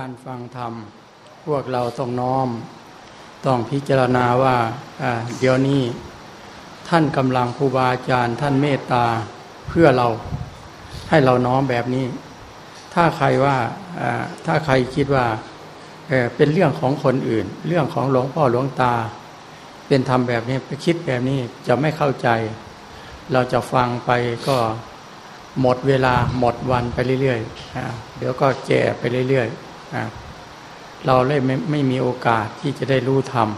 การฟังธรรม พวกเราต้องน้อม ต้องพิจารณาว่าเดี๋ยวนี้ ท่านกำลังครูบาอาจารย์ท่านเมตตาเพื่อเราให้เราน้อมแบบนี้ ถ้าใครว่าถ้าใครคิดว่าเป็นเรื่องของคนอื่น เรื่องของหลวงพ่อหลวงตา เป็นธรรมแบบนี้ไปคิดแบบนี้จะไม่เข้าใจ เราจะฟังไปก็หมดเวลาหมดวันไปเรื่อยๆ เดี๋ยวก็แก่ไปเรื่อยๆ เราเลยไม่ไม่มีโอกาสที่จะได้รู้ธรรม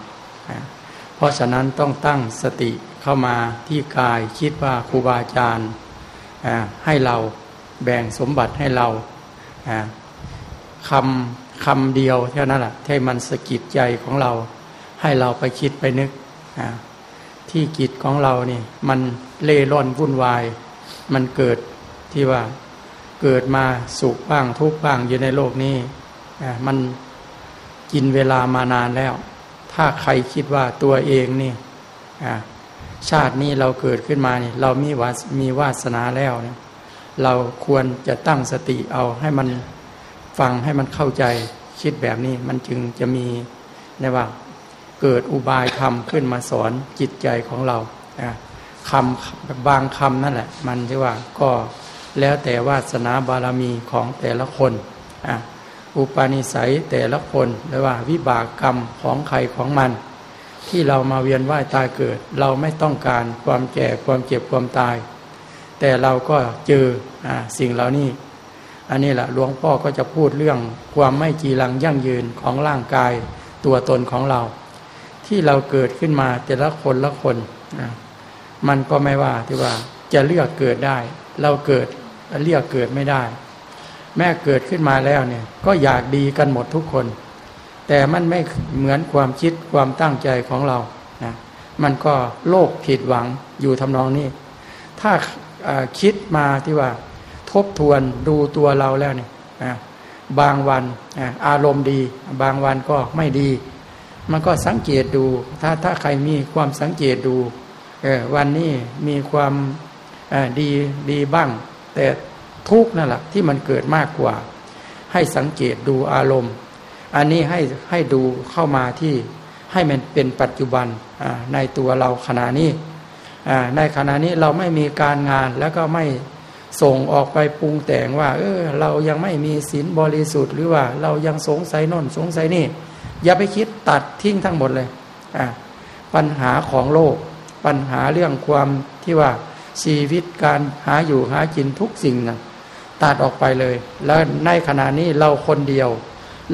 เพราะฉะนั้นต้องตั้งสติเข้ามาที่กายคิดว่าครูบาอาจารย์ให้เราแบ่งสมบัติให้เราคำคำเดียวเท่านั้นแหละที่มันสะกิดใจของเรา ให้เราไปคิดไปนึกที่จิตของเรานี่มันเล่ร่อนวุ่นวาย มันเกิดที่ว่าเกิดมาสุขบ้างทุกข์บ้างอยู่ในโลกนี้ มันกินเวลามานานแล้ว ถ้าใครคิดว่าตัวเองนี่ชาตินี้เราเกิดขึ้นมานี่เรามีวามีวาสนาแล้วเนี่ยเราควรจะตั้งสติเอาให้มันฟังให้มันเข้าใจคิดแบบนี้ มันจึงจะมีในว่า เกิดอุบายธรรมขึ้นมาสอนจิตใจของเราคำบางคำนั่นแหละ มันที่ว่าก็แล้วแต่วาสนาบารมีของแต่ละคนอุ อุปนิสัยแต่ละคนหรือว่าวิบากกรรมของใครของมัน ที่เรามาเวียนว่ายตายเกิด เราไม่ต้องการความแก่ความเจ็บความตาย แต่เราก็เจออสิ่งเหล่านี้ อันนี้แหละหลวงพ่อก็จะพูดเรื่องความไม่จีรังยั่งยืนของร่างกายตัวตนของเรา ที่เราเกิดขึ้นมาแต่ละคนละคนมันก็ไม่ว่าที่ว่าจะเลือกเกิดได้ เราเกิดเรียกเกิดไม่ได้ แม่เกิดขึ้นมาแล้วเนี่ยก็อยากดีกันหมดทุกคน แต่มันไม่เหมือนความคิดความตั้งใจของเรานะมันก็โลกผิดหวังอยู่ทำนองนี้ ถ้าคิดมาที่ว่า ทบทวนดูตัวเราแล้วเนี่ยบางวันอารมณ์ดี บางวันก็ไม่ดี มันก็สังเกตดู ถ้าถ้าใครมีความสังเกตดูวันนี้มีความดีดีบ้าง แต่ ทุกนั่นแหละที่มันเกิดมากกว่า ให้สังเกตดูอารมณ์ อันนี้ให้ให้ดูเข้ามาที่ให้มันเป็นปัจจุบันในตัวเราขณะนี้ในขณะนี้เราไม่มีการงานแล้วก็ไม่ส่งออกไปปรุงแต่งว่า เออเรายังไม่มีศีลบริสุทธิ์ หรือว่าเรายังสงสัยน่นสงสัยนี่ อย่าไปคิดตัดทิ้งทั้งหมดเลยปัญหาของโลก ปัญหาเรื่องความที่ว่าชีวิตการหาอยู่หากินทุกสิ่งนะ ตัดออกไปเลย แล้วในขณะนี้เราคนเดียว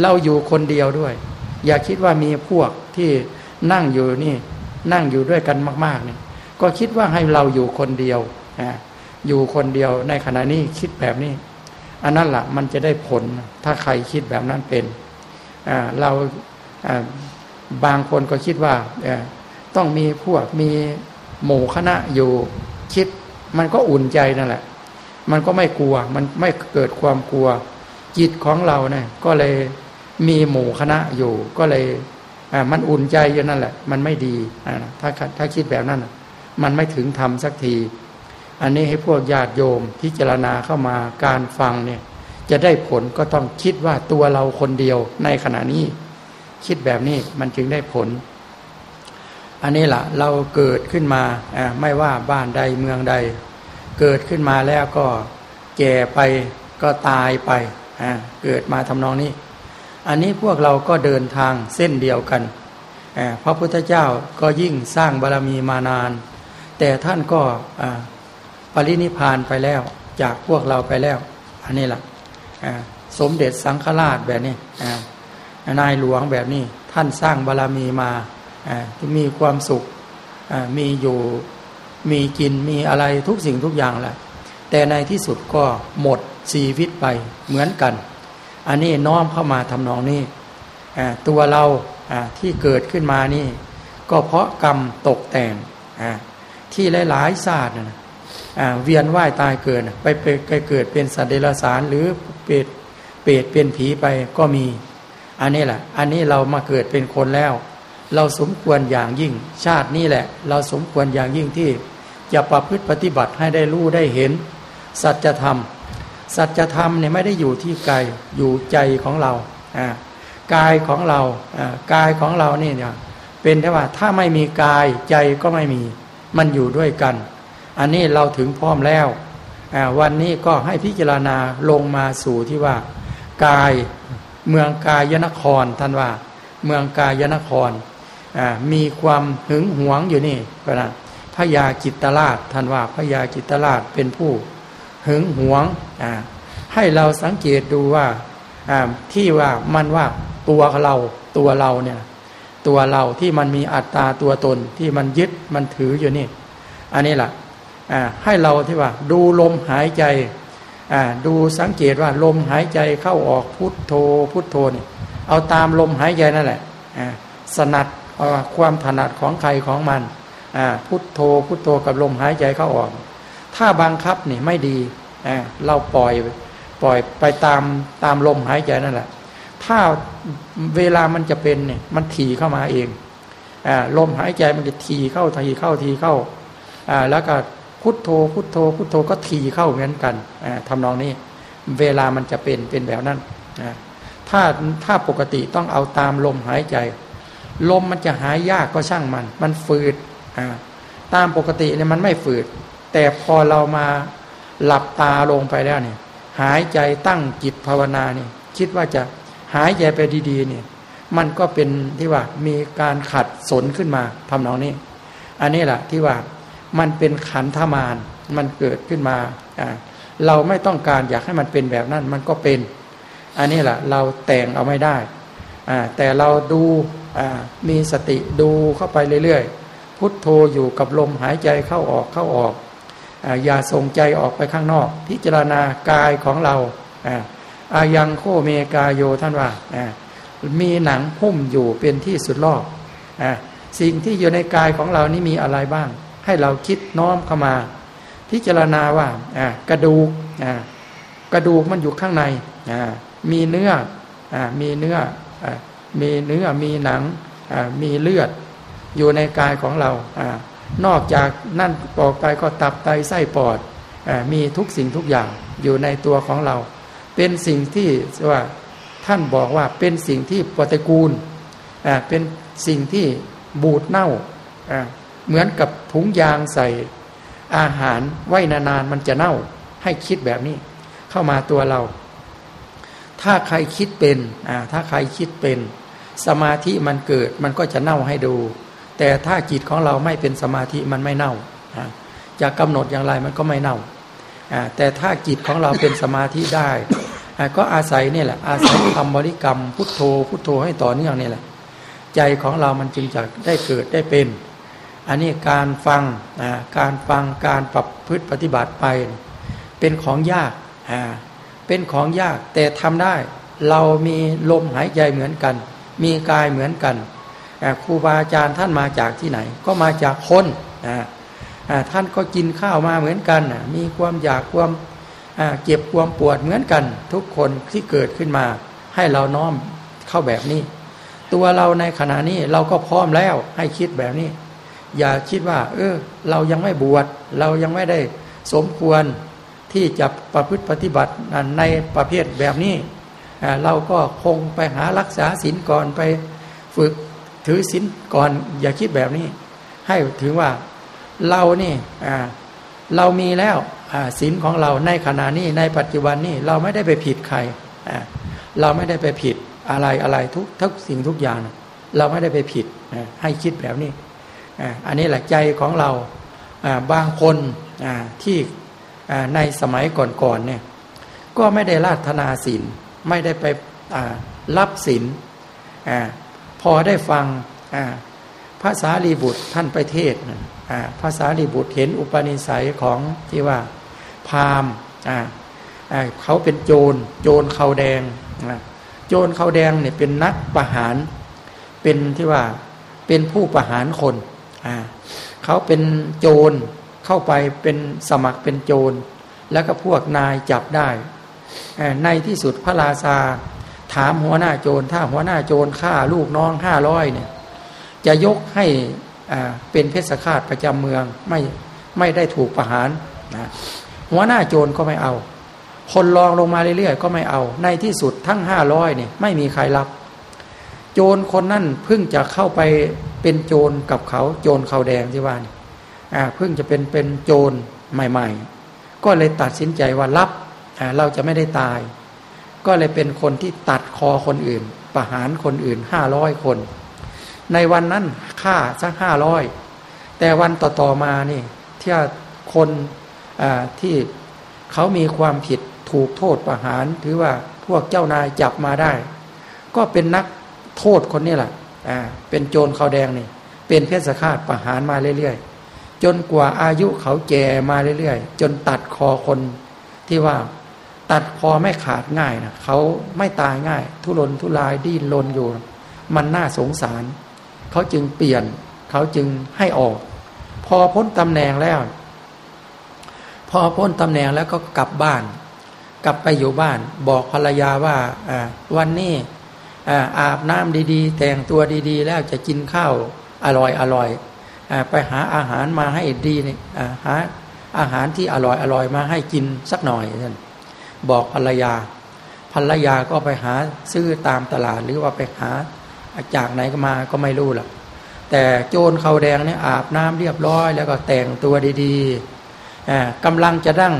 เราอยู่คนเดียวด้วย อย่าคิดว่ามีพวกที่นั่งอยู่นี่ นั่งอยู่ด้วยกันมากๆเนี่ยก็คิดว่าให้เราอยู่คนเดียวอยู่คนเดียวในขณะนี้คิดแบบนี้ อันนั้นละ่ะมันจะได้ผลถ้าใครคิดแบบนั้นเป็นเราบางคนก็คิดว่าต้องมีพวกมีหมู่คณะอยู่คิดมันก็อุ่นใจนั่นแหละ มันก็ไม่กลัว มันไม่เกิดความกลัว จิตของเราเนี่ยก็เลยมีหมู่คณะอยู่ ก็เลยอ่ามันอุ่นใจอยู่นั่นแหละ มันไม่ดีอ่าถ้าถ้าคิดแบบนั้นมันไม่ถึงทำสักที อันนี้ให้พวกญาติโยมพิจารณาเข้ามาการฟังเนี่ย จะได้ผลก็ต้องคิดว่าตัวเราคนเดียวในขณะนี้ คิดแบบนี้มันจึงได้ผล อันนี้แหละเราเกิดขึ้นมาไม่ว่าบ้านใดเมืองใด เกิดขึ้นมาแล้วก็แก่ไปก็ตายไปเกิดมาทำนองนี้ อันนี้พวกเราก็เดินทางเส้นเดียวกันพระพุทธเจ้าก็ยิ่งสร้างบารรมีมานาน แต่ท่านก็ปรินิพานไปแล้วจากพวกเราไปแล้ว อันนี้แหละสมเด็จสังฆราชแบบนี้นายหลวงแบบนี้ท่านสร้างบารรมีมาที่มีความสุขมีอยู่ มีกินมีอะไรทุกสิ่งทุกอย่างแหละ แต่ในที่สุดก็หมดชีวิตไปเหมือนกัน อันนี้น้อมเข้ามาทำนองนี้ตัวเราที่เกิดขึ้นมานี่ ก็เพราะกรรมตกแต่งที่หลายๆศาสตร์เวียนว่ายตายเกิดไปไปเกิดเป็นสัตว์เดรัจฉานหรือเปรตเปรตเป็นผีไปก็มี อันนี้แหละ อันนี้เรามาเกิดเป็นคนแล้ว เราสมควรอย่างยิ่ง ชาตินี้แหละ เราสมควรอย่างยิ่งที่ จะประพฤติปฏิบัติให้ได้รู้ได้เห็น สัจธรรม สัจธรรมเนี่ยไม่ได้อยู่ที่ไกลอยู่ใจของเรากายของเรากายของเรานี่เนี่ยเป็นแต่ว่าถ้าไม่มีกายใจก็ไม่มี มันอยู่ด้วยกัน อันนี้เราถึงพร้อมแล้ววันนี้ก็ให้พิจารณาลงมาสู่ที่ว่า กายเมืองกายยนครท่านว่า เมืองกายยนครมีความหึงหวงอยู่นี่ก็นะ ระยาจิตราชท่านว่าพระยาจิตราชเป็นผู้หึงหวงให้เราสังเกตดูว่าที่ว่ามันว่าตัวเราตัวเราเนี่ย ตัวเราที่มันมีอัตตาตัวตนที่มันยึดมันถืออยู่นี่ อันนี้แหละให้เราที่ว่า ดูลมหายใจดูสังเกตว่าลมหายใจเข้าออกพุทโธพุทโธนี่เอาตามลมหายใจนั่นแหละสนัดความถนัดของใครของมัน พุทโธพุทโธกับลมหายใจเข้าออก ถ้าบังคับนี่ไม่ดีเราปล่อยปล่อยไปตามตามลมหายใจนั่นแหละ ถ้าเวลามันจะเป็นเนี่ยมันถี่เข้ามาเองอลมหายใจมันจะถี่เข้าทีเข้าทีเข้าแล้วก็พุทโธพุทโธพุทโธก็ถี่เข้าเหมือนกันทำนองนี้ เวลามันจะเป็นเป็นแบบนั้นถ้าถ้าปกติต้องเอาตามลมหายใจ ลมมันจะหายยากก็ช่างมัน มันฝืด ตามปกติเนี่ยมันไม่ฝืด แต่พอเรามาหลับตาลงไปแล้วเนี่ย หายใจตั้งจิตภาวนาเนี่ย คิดว่าจะหายใจไปดีๆเนี่ย มันก็เป็นที่ว่ามีการขัดสนขึ้นมาทำนองนี้ อันนี้แหละที่ว่ามันเป็นขันธมารมันเกิดขึ้นมาเราไม่ต้องการอยากให้มันเป็นแบบนั้น มันก็เป็น อันนี้แหละเราแต่งเอาไม่ได้แต่เราดูมีสติดูเข้าไปเรื่อยๆ พุทโธอยู่กับลมหายใจเข้าออกเข้าออก อย่าส่งใจออกไปข้างนอก พิจารณากายของเราอายังโคเมกาโยท่านว่า มีหนังหุ้มอยู่เป็นที่สุดรอบสิ่งที่อยู่ในกายของเรานี่มีอะไรบ้าง ให้เราคิดน้อมเข้ามา พิจารณาว่ากระดูกกระดูกมันอยู่ข้างในมีเนื้อมีเนื้อมีเนื้อมีหนังมีเลือด อยู่ในกายของเรานอกจากนั่นออกไปก็ตับไตไส้ปอดอมีทุกสิ่งทุกอย่างอยู่ในตัวของเรา เป็นสิ่งที่ว่าท่านบอกว่าเป็นสิ่งที่ปฏิกูลเป็นสิ่งที่บูดเน่าเหมือนกับถุงยางใส่อาหารไว้นานๆมันจะเน่าให้คิดแบบนี้ เข้ามาตัวเรา ถ้าใครคิดเป็นถ้าใครคิดเป็น สมาธิมันเกิดมันก็จะเน่าให้ดู แต่ถ้าจิตของเราไม่เป็นสมาธิมันไม่เน่าจะกำหนดอย่างไรมันก็ไม่เน่า แต่ถ้าจิตของเราเป็นสมาธิได้ ก็อาศัยนี่แหละ อาศัยคำบริกรรม พุทโธ พุทโธให้ต่อเนื่องนี่แหละ ใจของเรามันจึงจะได้เกิดได้เป็น อันนี้การฟังการฟังการปรับพฤติปฏิบัติไป เป็นของยากเป็นของยากแต่ทำได้ เรามีลมหายใจเหมือนกัน มีกายเหมือนกัน ครูบาอาจารย์ท่านมาจากที่ไหน ก็มาจากคนท่านก็กินข้าวมาเหมือนกันมีความอยากความเจ็บความปวดเหมือนกัน ทุกคนที่เกิดขึ้นมา ให้เราน้อมเข้าแบบนี้ ตัวเราในขณะนี้เราก็พร้อมแล้วให้คิดแบบนี้ อย่าคิดว่า เออ เรายังไม่บวชเรายังไม่ได้สมควรที่จะประพฤติปฏิบัติในประเภทแบบนี้ เราก็คงไปหารักษาศีลก่อนไปฝึก ถือศีลก่อนอย่าคิดแบบนี้ ให้ถือว่าเรานี่เรามีแล้วศีลของเราในขณะนี้ในปัจจุบันนี้เราไม่ได้ไปผิดใครเราไม่ได้ไปผิดอะไรอะไรทุกทุกสิ่งทุกอย่าง เราไม่ได้ไปผิดให้คิดแบบนี้อันนี้แหละใจของเราบางคนที่ในสมัยก่อนๆเนี่ยก็ไม่ได้ลาธนาศีลไม่ได้ไปรับศีล พอได้ฟังภาษาลีบุตรท่านไปเทศภาษาลีบุตรเห็นอุปนิสัยของที่ว่าพามเขาเป็นโจร โจรเขาแดง โจรเขาแดงเนี่ยเป็นนักประหาร เป็นที่ว่าเป็นผู้ประหารคนเขาเป็นโจรเข้าไปเป็นสมัครเป็นโจร แล้วก็พวกนายจับได้ในที่สุดพระราชา ถามหัวหน้าโจรถ้าหัวหน้าโจรฆ่าลูกน้องห้าร้อยเนี่ย จะยกให้เป็นเพชฌฆาตประจำเมืองไม่ไม่ได้ถูกประหารนะหัวหน้าโจรก็ไม่เอา คนลองลงมาเรื่อยๆก็ไม่เอา ในที่สุดทั้งห้าร้อยเนี่ยไม่มีใครรับ โจรคนนั่นเพิ่งจะเข้าไปเป็นโจรกับเขาโจรเขาแดงที่ว่านี่อ่าเพิ่งจะเป็นเป็นโจรใหม่ ๆ ก็เลยตัดสินใจว่ารับอ่าเราจะไม่ได้ตาย ก็เลยเป็นคนที่ตัดคอคนอื่น ประหารคนอื่นห้าร้อยคน ในวันนั้นฆ่าสักห้าร้อยแต่วันต่อๆมานี่ที่คนที่เขามีความผิดถูกโทษประหาร ถือว่าพวกเจ้านายจับมาได้ ก็เป็นนักโทษคนนี้แหละเป็นโจรเขาแดงนี่ เป็นเพชฌฆาตประหารมาเรื่อยๆ จนกว่าอายุเขาแก่มาเรื่อยๆ จนตัดคอคนที่ว่า ตัดคอไม่ขาดง่ายนะเขาไม่ตายง่าย ทุรนทุรายดิ้นรนอยู่ มันน่าสงสาร เขาจึงเปลี่ยน เขาจึงให้ออก พอพ้นตำแหน่งแล้ว พอพ้นตำแหน่งแล้วก็กลับบ้าน กลับไปอยู่บ้าน บอกภรรยาว่าวันนี้อาบน้ำดีๆ แต่งตัวดีๆ แล้วจะกินข้าวอร่อยอร่อยไปหาอาหารมาให้ดีนี่หาอาหารที่อร่อยอร่อยมาให้กินสักหน่อยท่าน บอกภรรยา ภรรยาก็ไปหาซื้อตามตลาดหรือว่าไปหาจากไหนก็มาก็ไม่รู้หรอกแต่โจรเขาแดงเนี่ยอาบน้ำเรียบร้อย แล้วก็แต่งตัวดีๆกำลังจะดั้ง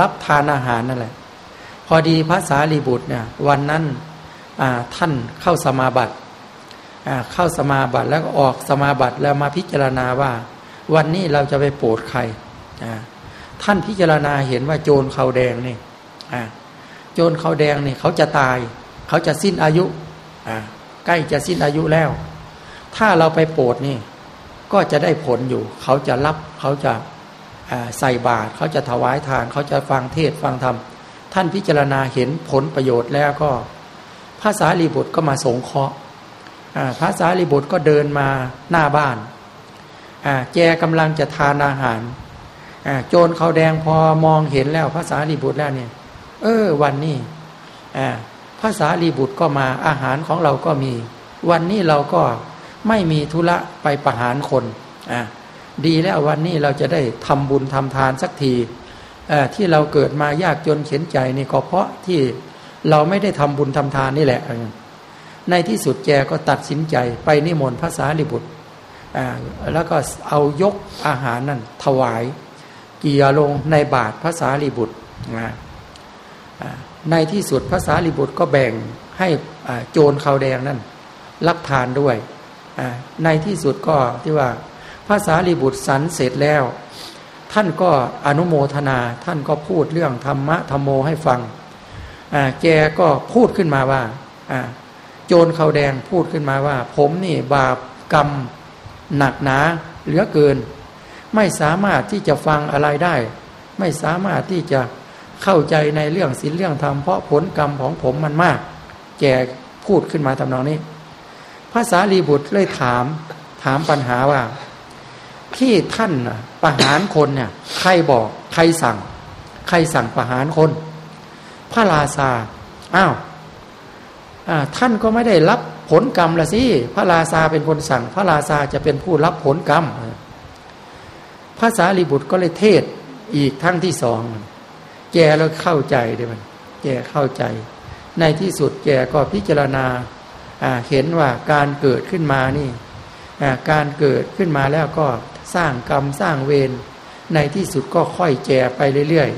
รับทานอาหารนั่นแหละ พอดีพระสารีบุตรเนี่ยวันนั้นท่านเข้าสมาบัติเข้าสมาบัติแล้วก็ออกสมาบัติแล้วมาพิจารณาว่า วันนี้เราจะไปโปรดใครท่านพิจารณาเห็นว่าโจรเขาแดงนี่ โจรเขาแดงนี่เขาจะตาย เขาจะสิ้นอายุใกล้จะสิ้นอายุแล้ว ถ้าเราไปโปรดนี่ ก็จะได้ผลอยู่ เขาจะรับเขาจะใส่บาตรเขาจะถวายทาน เขาจะฟังเทศฟังธรรมท่านพิจารณาเห็นผลประโยชน์แล้วก็พระสารีบุตรก็มาสงเคราะห์พระสารีบุตรก็เดินมาหน้าบ้านแกกำลังจะทานอาหารโจรเขาแดงพอมองเห็นแล้วพระสารีบุตรแล้วเนี่ย เออ วันนี้พระสารีบุตรก็มาอาหารของเราก็มี วันนี้เราก็ไม่มีธุระไปประหารคนดีแล้ววันนี้เราจะได้ทำบุญทำทานสักทีที่เราเกิดมายากจนเข็นใจนี่ก็เพราะที่เราไม่ได้ทำบุญทำทานนี่แหละ ในที่สุดแกก็ตัดสินใจไปนิมนต์พระสารีบุตรแล้วก็เอายกอาหารนั่นถวายเกียลงในบาทพระสารีบุตร ในที่สุดพระสารีบุตรก็แบ่งให้โจรเขาแดงนั่นรับทานด้วย ในที่สุดก็ที่ว่าพระสารีบุตรสันเสร็จแล้ว ท่านก็อนุโมทนาท่านก็พูดเรื่องธรรมะธรรมโมให้ฟังแกก็พูดขึ้นมาว่าโจรเขาแดงพูดขึ้นมาว่า ผมนี่บาปกรรมหนักหนาเหลือเกิน ไม่สามารถที่จะฟังอะไรได้ ไม่สามารถที่จะ เข้าใจในเรื่องศีลเรื่องธรรมเพราะผลกรรมของผมมันมาก แกพูดขึ้นมาทำนองนี้ภาษาลีบุตรเลยถามถามปัญหาว่า ที่ท่านประหารคนเนี่ยใครบอกใครสั่ง ใครสั่งประหารคน พระราชาอ้าวท่านก็ไม่ได้รับผลกรรมละสิพระราชาเป็นคนสั่ง พระราชาจะเป็นผู้รับผลกรรมพระสารีบุตรก็เลยเทศอีกทั้งที่สอง แกแล้วเข้าใจด้วยมันแกเข้าใจ ในที่สุดแกก็พิจารณาเห็นว่าการเกิดขึ้นมานี่การเกิดขึ้นมาแล้วก็สร้างกรรมสร้างเวรในที่สุดก็ค่อยแก่ไปเรื่อย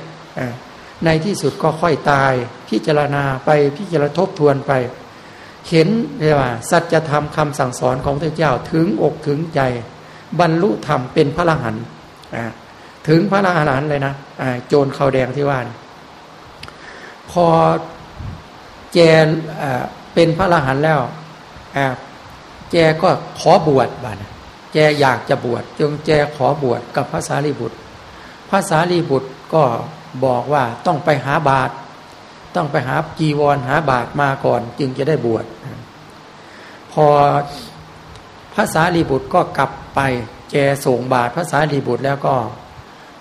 ๆในที่สุดก็ค่อยตาย พิจารณาไปพิจารทบทวนไป เห็นเลยว่าสัจธรรมคำสั่งสอนของพระเจ้าถึงอกถึงใจ บรรลุธรรมเป็นพระรหันต์ ถึงพระรหันต์เลยนะโจรเขาแดงที่ว่านพอแกเป็นพระรหันต์แล้วแกก็ขอบวชบ้านแกอยากจะบวชจึงแกขอบวชกับพระสารีบุตร พระสารีบุตรก็บอกว่าต้องไปหาบาตรต้องไปหาจีวรหาบาตรมาก่อน จึงจะได้บวชพอพระสารีบุตรก็กลับไปแกส่งบาตรพระสารีบุตรแล้วก็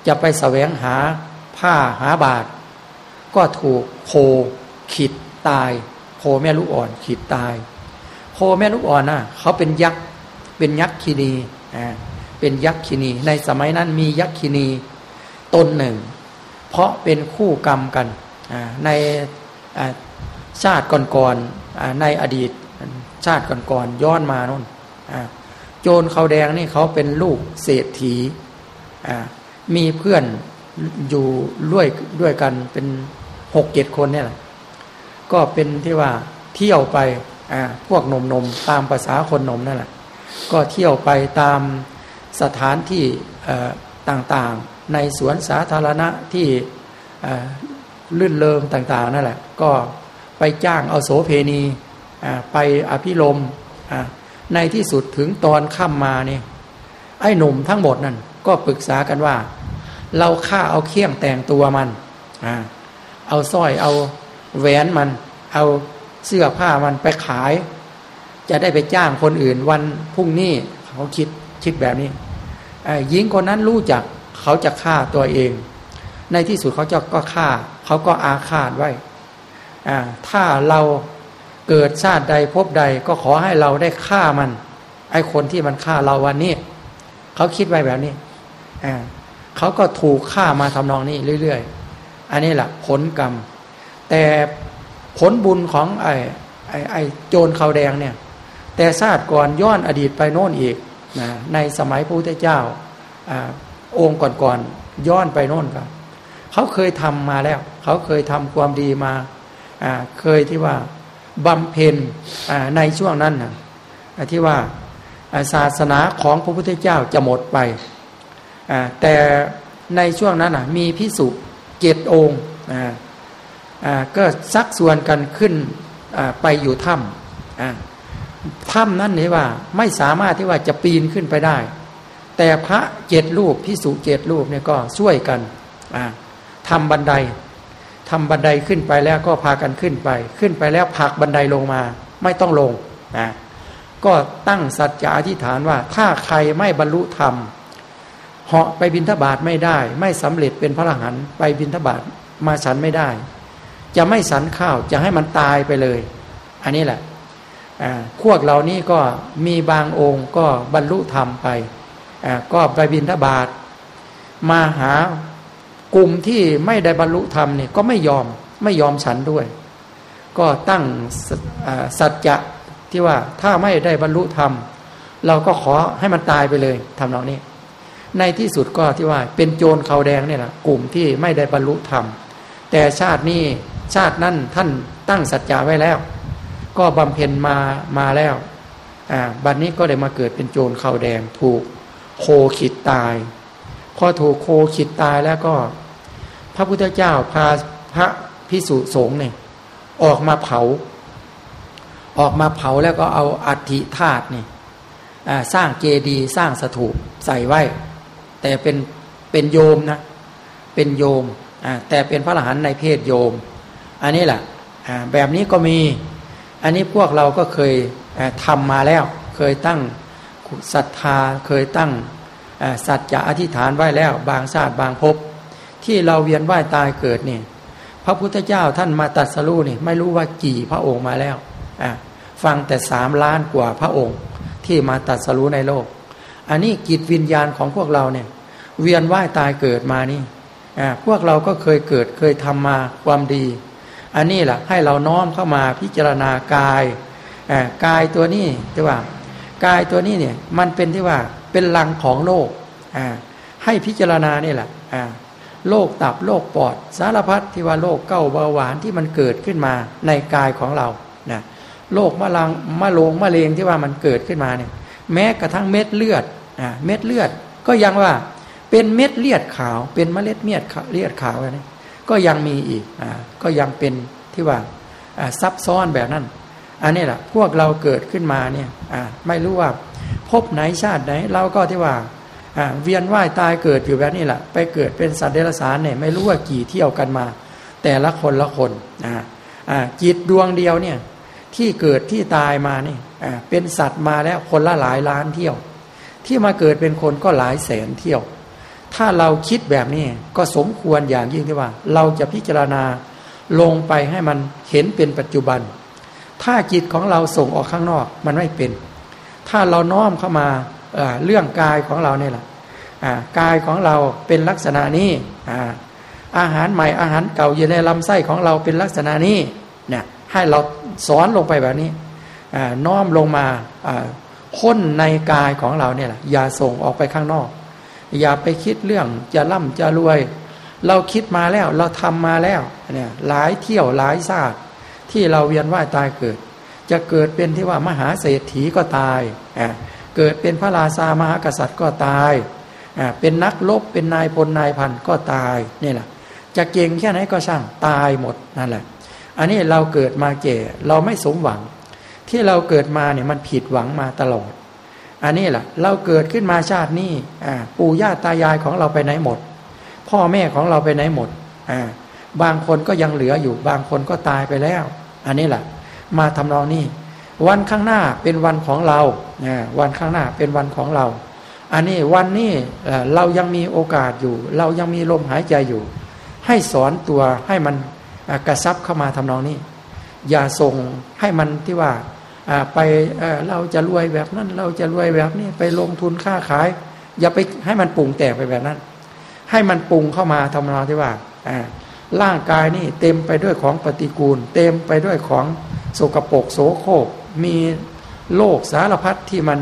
จะไปแสวงหาผ้าหาบาตรก็ถูกโคขิดตาย โคแม่ลูกอ่อนขิดตาย โคแม่ลูกอ่อนน่ะเขาเป็นยักษ์เป็นยักษ์คินีอ่าเป็นยักษ์คินี ในสมัยนั้นมียักษ์คินีตนหนึ่ง เพราะเป็นคู่กรรมกันในชาติก่อนๆในอดีตชาติก่อนๆย้อนมาโน่นโจรเขาแดงนี่เขาเป็นลูกเศรษฐี มีเพื่อนอยู่ด้วยด้วยกันเป็นหกเจ็ดคนเนี่ยก็เป็นที่ว่าเที่ยวไปพวกนมนมตามภาษาคนนมนั่นแหละก็เที่ยวไปตามสถานที่ต่างๆ ในสวนสาธารณะที่ลื่นเลิงต่างๆนั่นแหละก็ไปจ้างเอาโสเพณีไปอภิรมในที่สุดถึงตอนค่ำมาเนี่ยไอ้หนุ่มทั้งหมดนั่นก็ปรึกษากันว่า เราฆ่าเอาเคี่ยงแต่งตัวมันเอาสร้อยเอาแหวนมัน เอาเสื้อผ้ามันไปขาย จะได้ไปจ้างคนอื่นวันพรุ่งนี้เขาคิดคิดแบบนี้หญิงคนนั้นรู้จักเขาจะฆ่าตัวเอง ในที่สุดเขาจะก็ฆ่า เขาก็อาฆาตไว้ถ้าเราเกิดชาติใดพบใดก็ขอให้เราได้ฆ่ามัน ไอ้คนที่มันฆ่าเราวันนี้ เขาคิดไว้แบบนี้ เขาก็ถูกฆ่ามาทำนองนี้เรื่อยๆ อันนี้แหละผลกรรม แต่ผลบุญของไอ้ไอ้ไอ้โจรขาวแดงเนี่ย แต่ชาติก่อนย้อนอดีตไปโน่นอีกนะในสมัยพระพุทธเจ้าอองค์ก่อนๆย้อนไปโน่นครับเขาเคยทำมาแล้ว เขาเคยทำความดีมาเคยที่ว่าบำเพ็ญในช่วงนั้นนะที่ว่าศาสนาของพระพุทธเจ้าจะหมดไป แต่ในช่วงนั้นมีพิสุเจ็ดองค์ก็ซักส่วนกันขึ้นไปอยู่ถ้ำถ้ำนั้นนี่ว่าไม่สามารถที่ว่าจะปีนขึ้นไปได้ แต่พระเจ็ดรูปพิสุเจ็ดรูปเนี่ยก็ช่วยกันทำบันไดทำบันไดขึ้นไปแล้วก็พากันขึ้นไป ขึ้นไปแล้วผลักบันไดลงมา ไม่ต้องลงนะก็ตั้งสัจจะอธิษฐานว่าถ้าใครไม่บรรลุธรรม เหาะไปบินทบาทไม่ได้ ไม่สำเร็จเป็นพระอรหันต์ไปบินทบาทมาฉันไม่ได้ จะไม่สันข้าวจะให้มันตายไปเลย อันนี้แหละพวกเรานี่ก็มีบางองค์ก็บรรลุธรรมไปก็ไปบินทบาทมาหากลุ่มที่ไม่ได้บรรลุธรรมเนี่ยก็ไม่ยอมไม่ยอมฉันด้วย ก็ตั้งสัจจะที่ว่าถ้าไม่ได้บรรลุธรรม เราก็ขอให้มันตายไปเลยทำเหล่านี้ ในที่สุดก็ที่ว่าเป็นโจรเขาแดงเนี่ยแหละกลุ่มที่ไม่ได้บรรลุธรรม แต่ชาตินี้ชาตินั้นท่านตั้งสัจจะไว้แล้ว ก็บำเพ็ญมามาแล้วอ่าบัดนนี้ก็ได้มาเกิดเป็นโจรเขาแดงถูกโคขิดตายพอถูกโคขิดตายแล้วก็ พระพุทธเจ้าพาพระพิสุสงฆ์เนี่ยออกมาเผา ออกมาเผาแล้วก็เอาอัฐิธาตุนี่สร้างเจดีย์สร้างสถูปใส่ไว้ แต่เป็นเป็นโยมนะ เป็นโยมแต่เป็นพระอรหันต์ในเพศโยม อันนี้แหละแบบนี้ก็มี อันนี้พวกเราก็เคยทำมาแล้ว เคยตั้งศรัทธาเคยตั้งสัจจะอธิษฐานไว้แล้ว บางชาติบางภพที่เราเวียนว่ายตายเกิดเนี่ยพระพุทธเจ้าท่านมาตัดสรู้นี่ไม่รู้ว่ากี่พระองค์มาแล้วฟังแต่สามล้านกว่าพระองค์ที่มาตัดสรู้ในโลก อันนี้จิตวิญญาณของพวกเราเนี่ย เวียนว่ายตายเกิดมานี่พวกเราก็เคยเกิดเคยทำมาความดี อันนี้แหละให้เราน้อมเข้ามาพิจารณากายกายตัวนี้ที่ว่ากายตัวนี้เนี่ยมันเป็นที่ว่าเป็นลังของโลกอ่าให้พิจารณานี่แหละอ่าโรคตับโรคปอด สารพัดที่ว่าโรคเก้าเบาหวานที่มันเกิดขึ้นมาในกายของเรานะโรคมะลังมะโรงมะเร็งที่ว่ามันเกิดขึ้นมาเนี่ยแม้กระทั่งเม็ดเลือด เม็ดเลือดก็ยังว่าเป็นเม็ดเลือดขาว เป็นเมล็ดเมียดเลือดขาวนี่ก็ยังมีอีกอก็ยังเป็นที่ว่าซับซ้อนแบบนั้น อันนี้แหละพวกเราเกิดขึ้นมาเนี่ยไม่รู้ว่าพบไหนชาติไหนเราก็ที่ว่าเวียนว่ายตายเกิดอยู่แบบนี้แหละไปเกิดเป็นสัตว์เดรัจฉานเนี่ยไม่รู้ว่ากี่เที่ยวกันมา แต่ละคนละคนจิตดวงเดียวเนี่ยที่เกิดที่ตายมานี่เป็นสัตว์มาแล้วคนละหลายล้านเที่ยว ที่มาเกิดเป็นคนก็หลายแสนเที่ยว ถ้าเราคิดแบบนี้ก็สมควรอย่างยิ่งที่ว่า เราจะพิจารณาลงไปให้มันเห็นเป็นปัจจุบัน ถ้าจิตของเราส่งออกข้างนอกมันไม่เป็น ถ้าเราน้อมเข้ามาเรื่องกายของเราเนี่ยแหละกายของเราเป็นลักษณะนี้อาหารใหม่อาหารเก่าอยู่ในลำไส้ของเราเป็นลักษณะนี้เนี่ยให้เราสอนลงไปแบบนี้น้อมลงมา ค้นในกายของเราเนี่ยแหละอย่าส่งออกไปข้างนอก อย่าไปคิดเรื่องจะร่ำจะรวย เราคิดมาแล้วเราทำมาแล้วเนี่ยหลายเที่ยวหลายศาสตร์ที่เราเวียนว่ายตายเกิด จะเกิดเป็นที่ว่ามหาเศรษฐีก็ตายเกิดเป็นพระราชามหากษัตริย์ก็ตายเป็นนักลบเป็นนายพลนายพันก็ตายนี่แหละ จะเก่งแค่ไหนก็ช่างตายหมดนั่นแหละ อันนี้เราเกิดมาเก่เราไม่สมหวัง ที่เราเกิดมาเนี่ยมันผิดหวังมาตลอด อันนี้แหละเราเกิดขึ้นมาชาตินี้ปู่ย่าตายายของเราไปไหนหมด พ่อแม่ของเราไปไหนหมดบางคนก็ยังเหลืออยู่ บางคนก็ตายไปแล้ว อันนี้แหละมาทำนองนี้ วันข้างหน้าเป็นวันของเราวันข้างหน้าเป็นวันของเรา อันนี้วันนี้เรายังมีโอกาสอยู่ เรายังมีลมหายใจอยู่ ให้สอนตัวให้มันกระซับเข้ามาทำนองนี้ อย่าส่งให้มันที่ว่า ไปเราจะรวยแบบนั้น เราจะรวยแบบนี้ไปลงทุนค้าขาย อย่าไปให้มันปรุงแต่งไปแบบนั้น ให้มันปรุงเข้ามาทำนองที่ว่าร่างกายนี่เต็มไปด้วยของปฏิกูล เต็มไปด้วยของโสกปกโสโครกมีโรคสารพัดที่มัน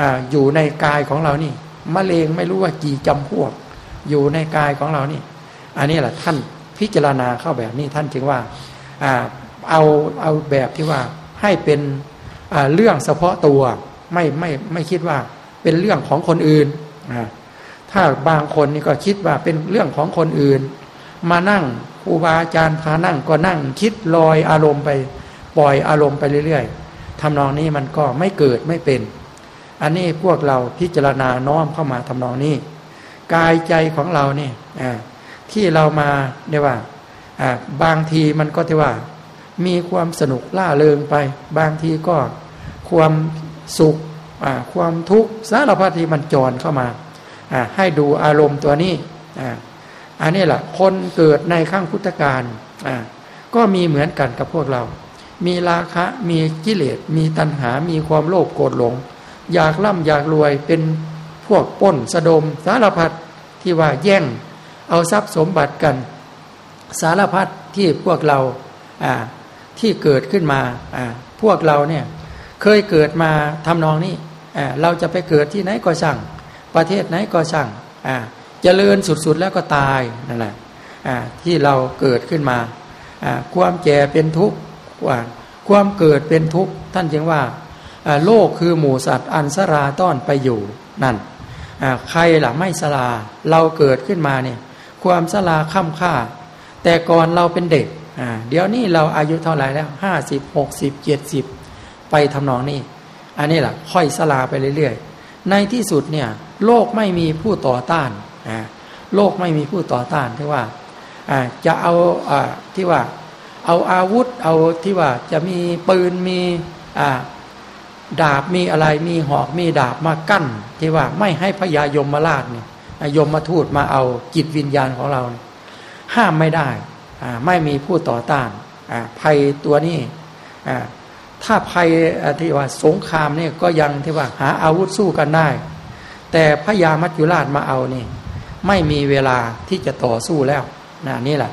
ออยู่ในกายของเรานี่มะเร็งไม่รู้ว่ากี่จำพวก อยู่ในกายของเรานี่ อันนี้แหละท่านพิจารณาเข้าแบบนี้ท่านจึงว่าเอาเอาแบบที่ว่าให้เป็น เรื่องเฉพาะตัวไม่ไม่ไม่คิดว่าเป็นเรื่องของคนอื่นถ้าบางคนนี่ก็คิดว่าเป็นเรื่องของคนอื่น มานั่งครูบาอาจารย์พานั่งก็นั่งคิดลอยอารมณ์ไปปล่อยอารมณ์ไปเรื่อยๆทำนองนี้มันก็ไม่เกิดไม่เป็น อันนี้พวกเราพิจารณาน้อมเข้ามาทำนองนี้ กายใจของเราเนี่ยที่เรามาเนี่ยว่าบางทีมันก็ที่ว่า มีความสนุกล่าเริงไป บางทีก็ ความสุขความทุกข์สารพัดที่มันจรเข้ามาให้ดูอารมณ์ตัวนี้อันนี้แหละคนเกิดในข้างพุทธการก็มีเหมือนกันกับพวกเรา มีราคะ มีกิเลส มีตัณหา มีความโลภโกรธหลง อยากร่ำอยากรวยเป็นพวกป้นสะดม สารพัดที่ว่าแย่ง เอาทรัพย์สมบัติกัน สารพัดที่พวกเราที่เกิดขึ้นมาพวกเราเนี่ย เคยเกิดมาทำนองนี้เราจะไปเกิดที่ไหนก็ช่าง ประเทศไหนก็ช่างเจริญสุดๆแล้วก็ตายนั่นแหละที่เราเกิดขึ้นมา ความแก่เป็นทุกข์ความเกิดเป็นทุกข์ท่านจึงว่าโลกคือหมูสัตว์อันสราต้อนไปอยู่นั่นใครล่ะไม่สลาเราเกิดขึ้นมาเนี่ยความสลาค่ำค่า แต่ก่อนเราเป็นเด็กเดี๋ยวนี้เราอายุเท่าไหร่แล้วห้าสิบหกสิบเจ็ดสิบ ไปทำนองนี้ อันนี้แหละค่อยสลาไปเรื่อยๆ ในที่สุดเนี่ยโลกไม่มีผู้ต่อต้านอ่าโลกไม่มีผู้ต่อต้านที่ว่าจะเอาอที่ว่าเอาอาวุธเอาที่ว่าจะมีปืนมีดาบมีอะไรมีหอกมีดาบมากั้น ที่ว่าไม่ให้พญายมมาลาดเนี่ยยมมาทูตมาเอาจิตวิญญาณของเรา ห้ามไม่ได้ไม่มีผู้ต่อต้านภัยตัวนี้ ถ้าภัยที่ว่าสงครามเนี่ยก็ยังที่ว่าหาอาวุธสู้กันได้ แต่พระยามัจจุราชมาเอานี่ ไม่มีเวลาที่จะต่อสู้แล้วนะนี่แหละ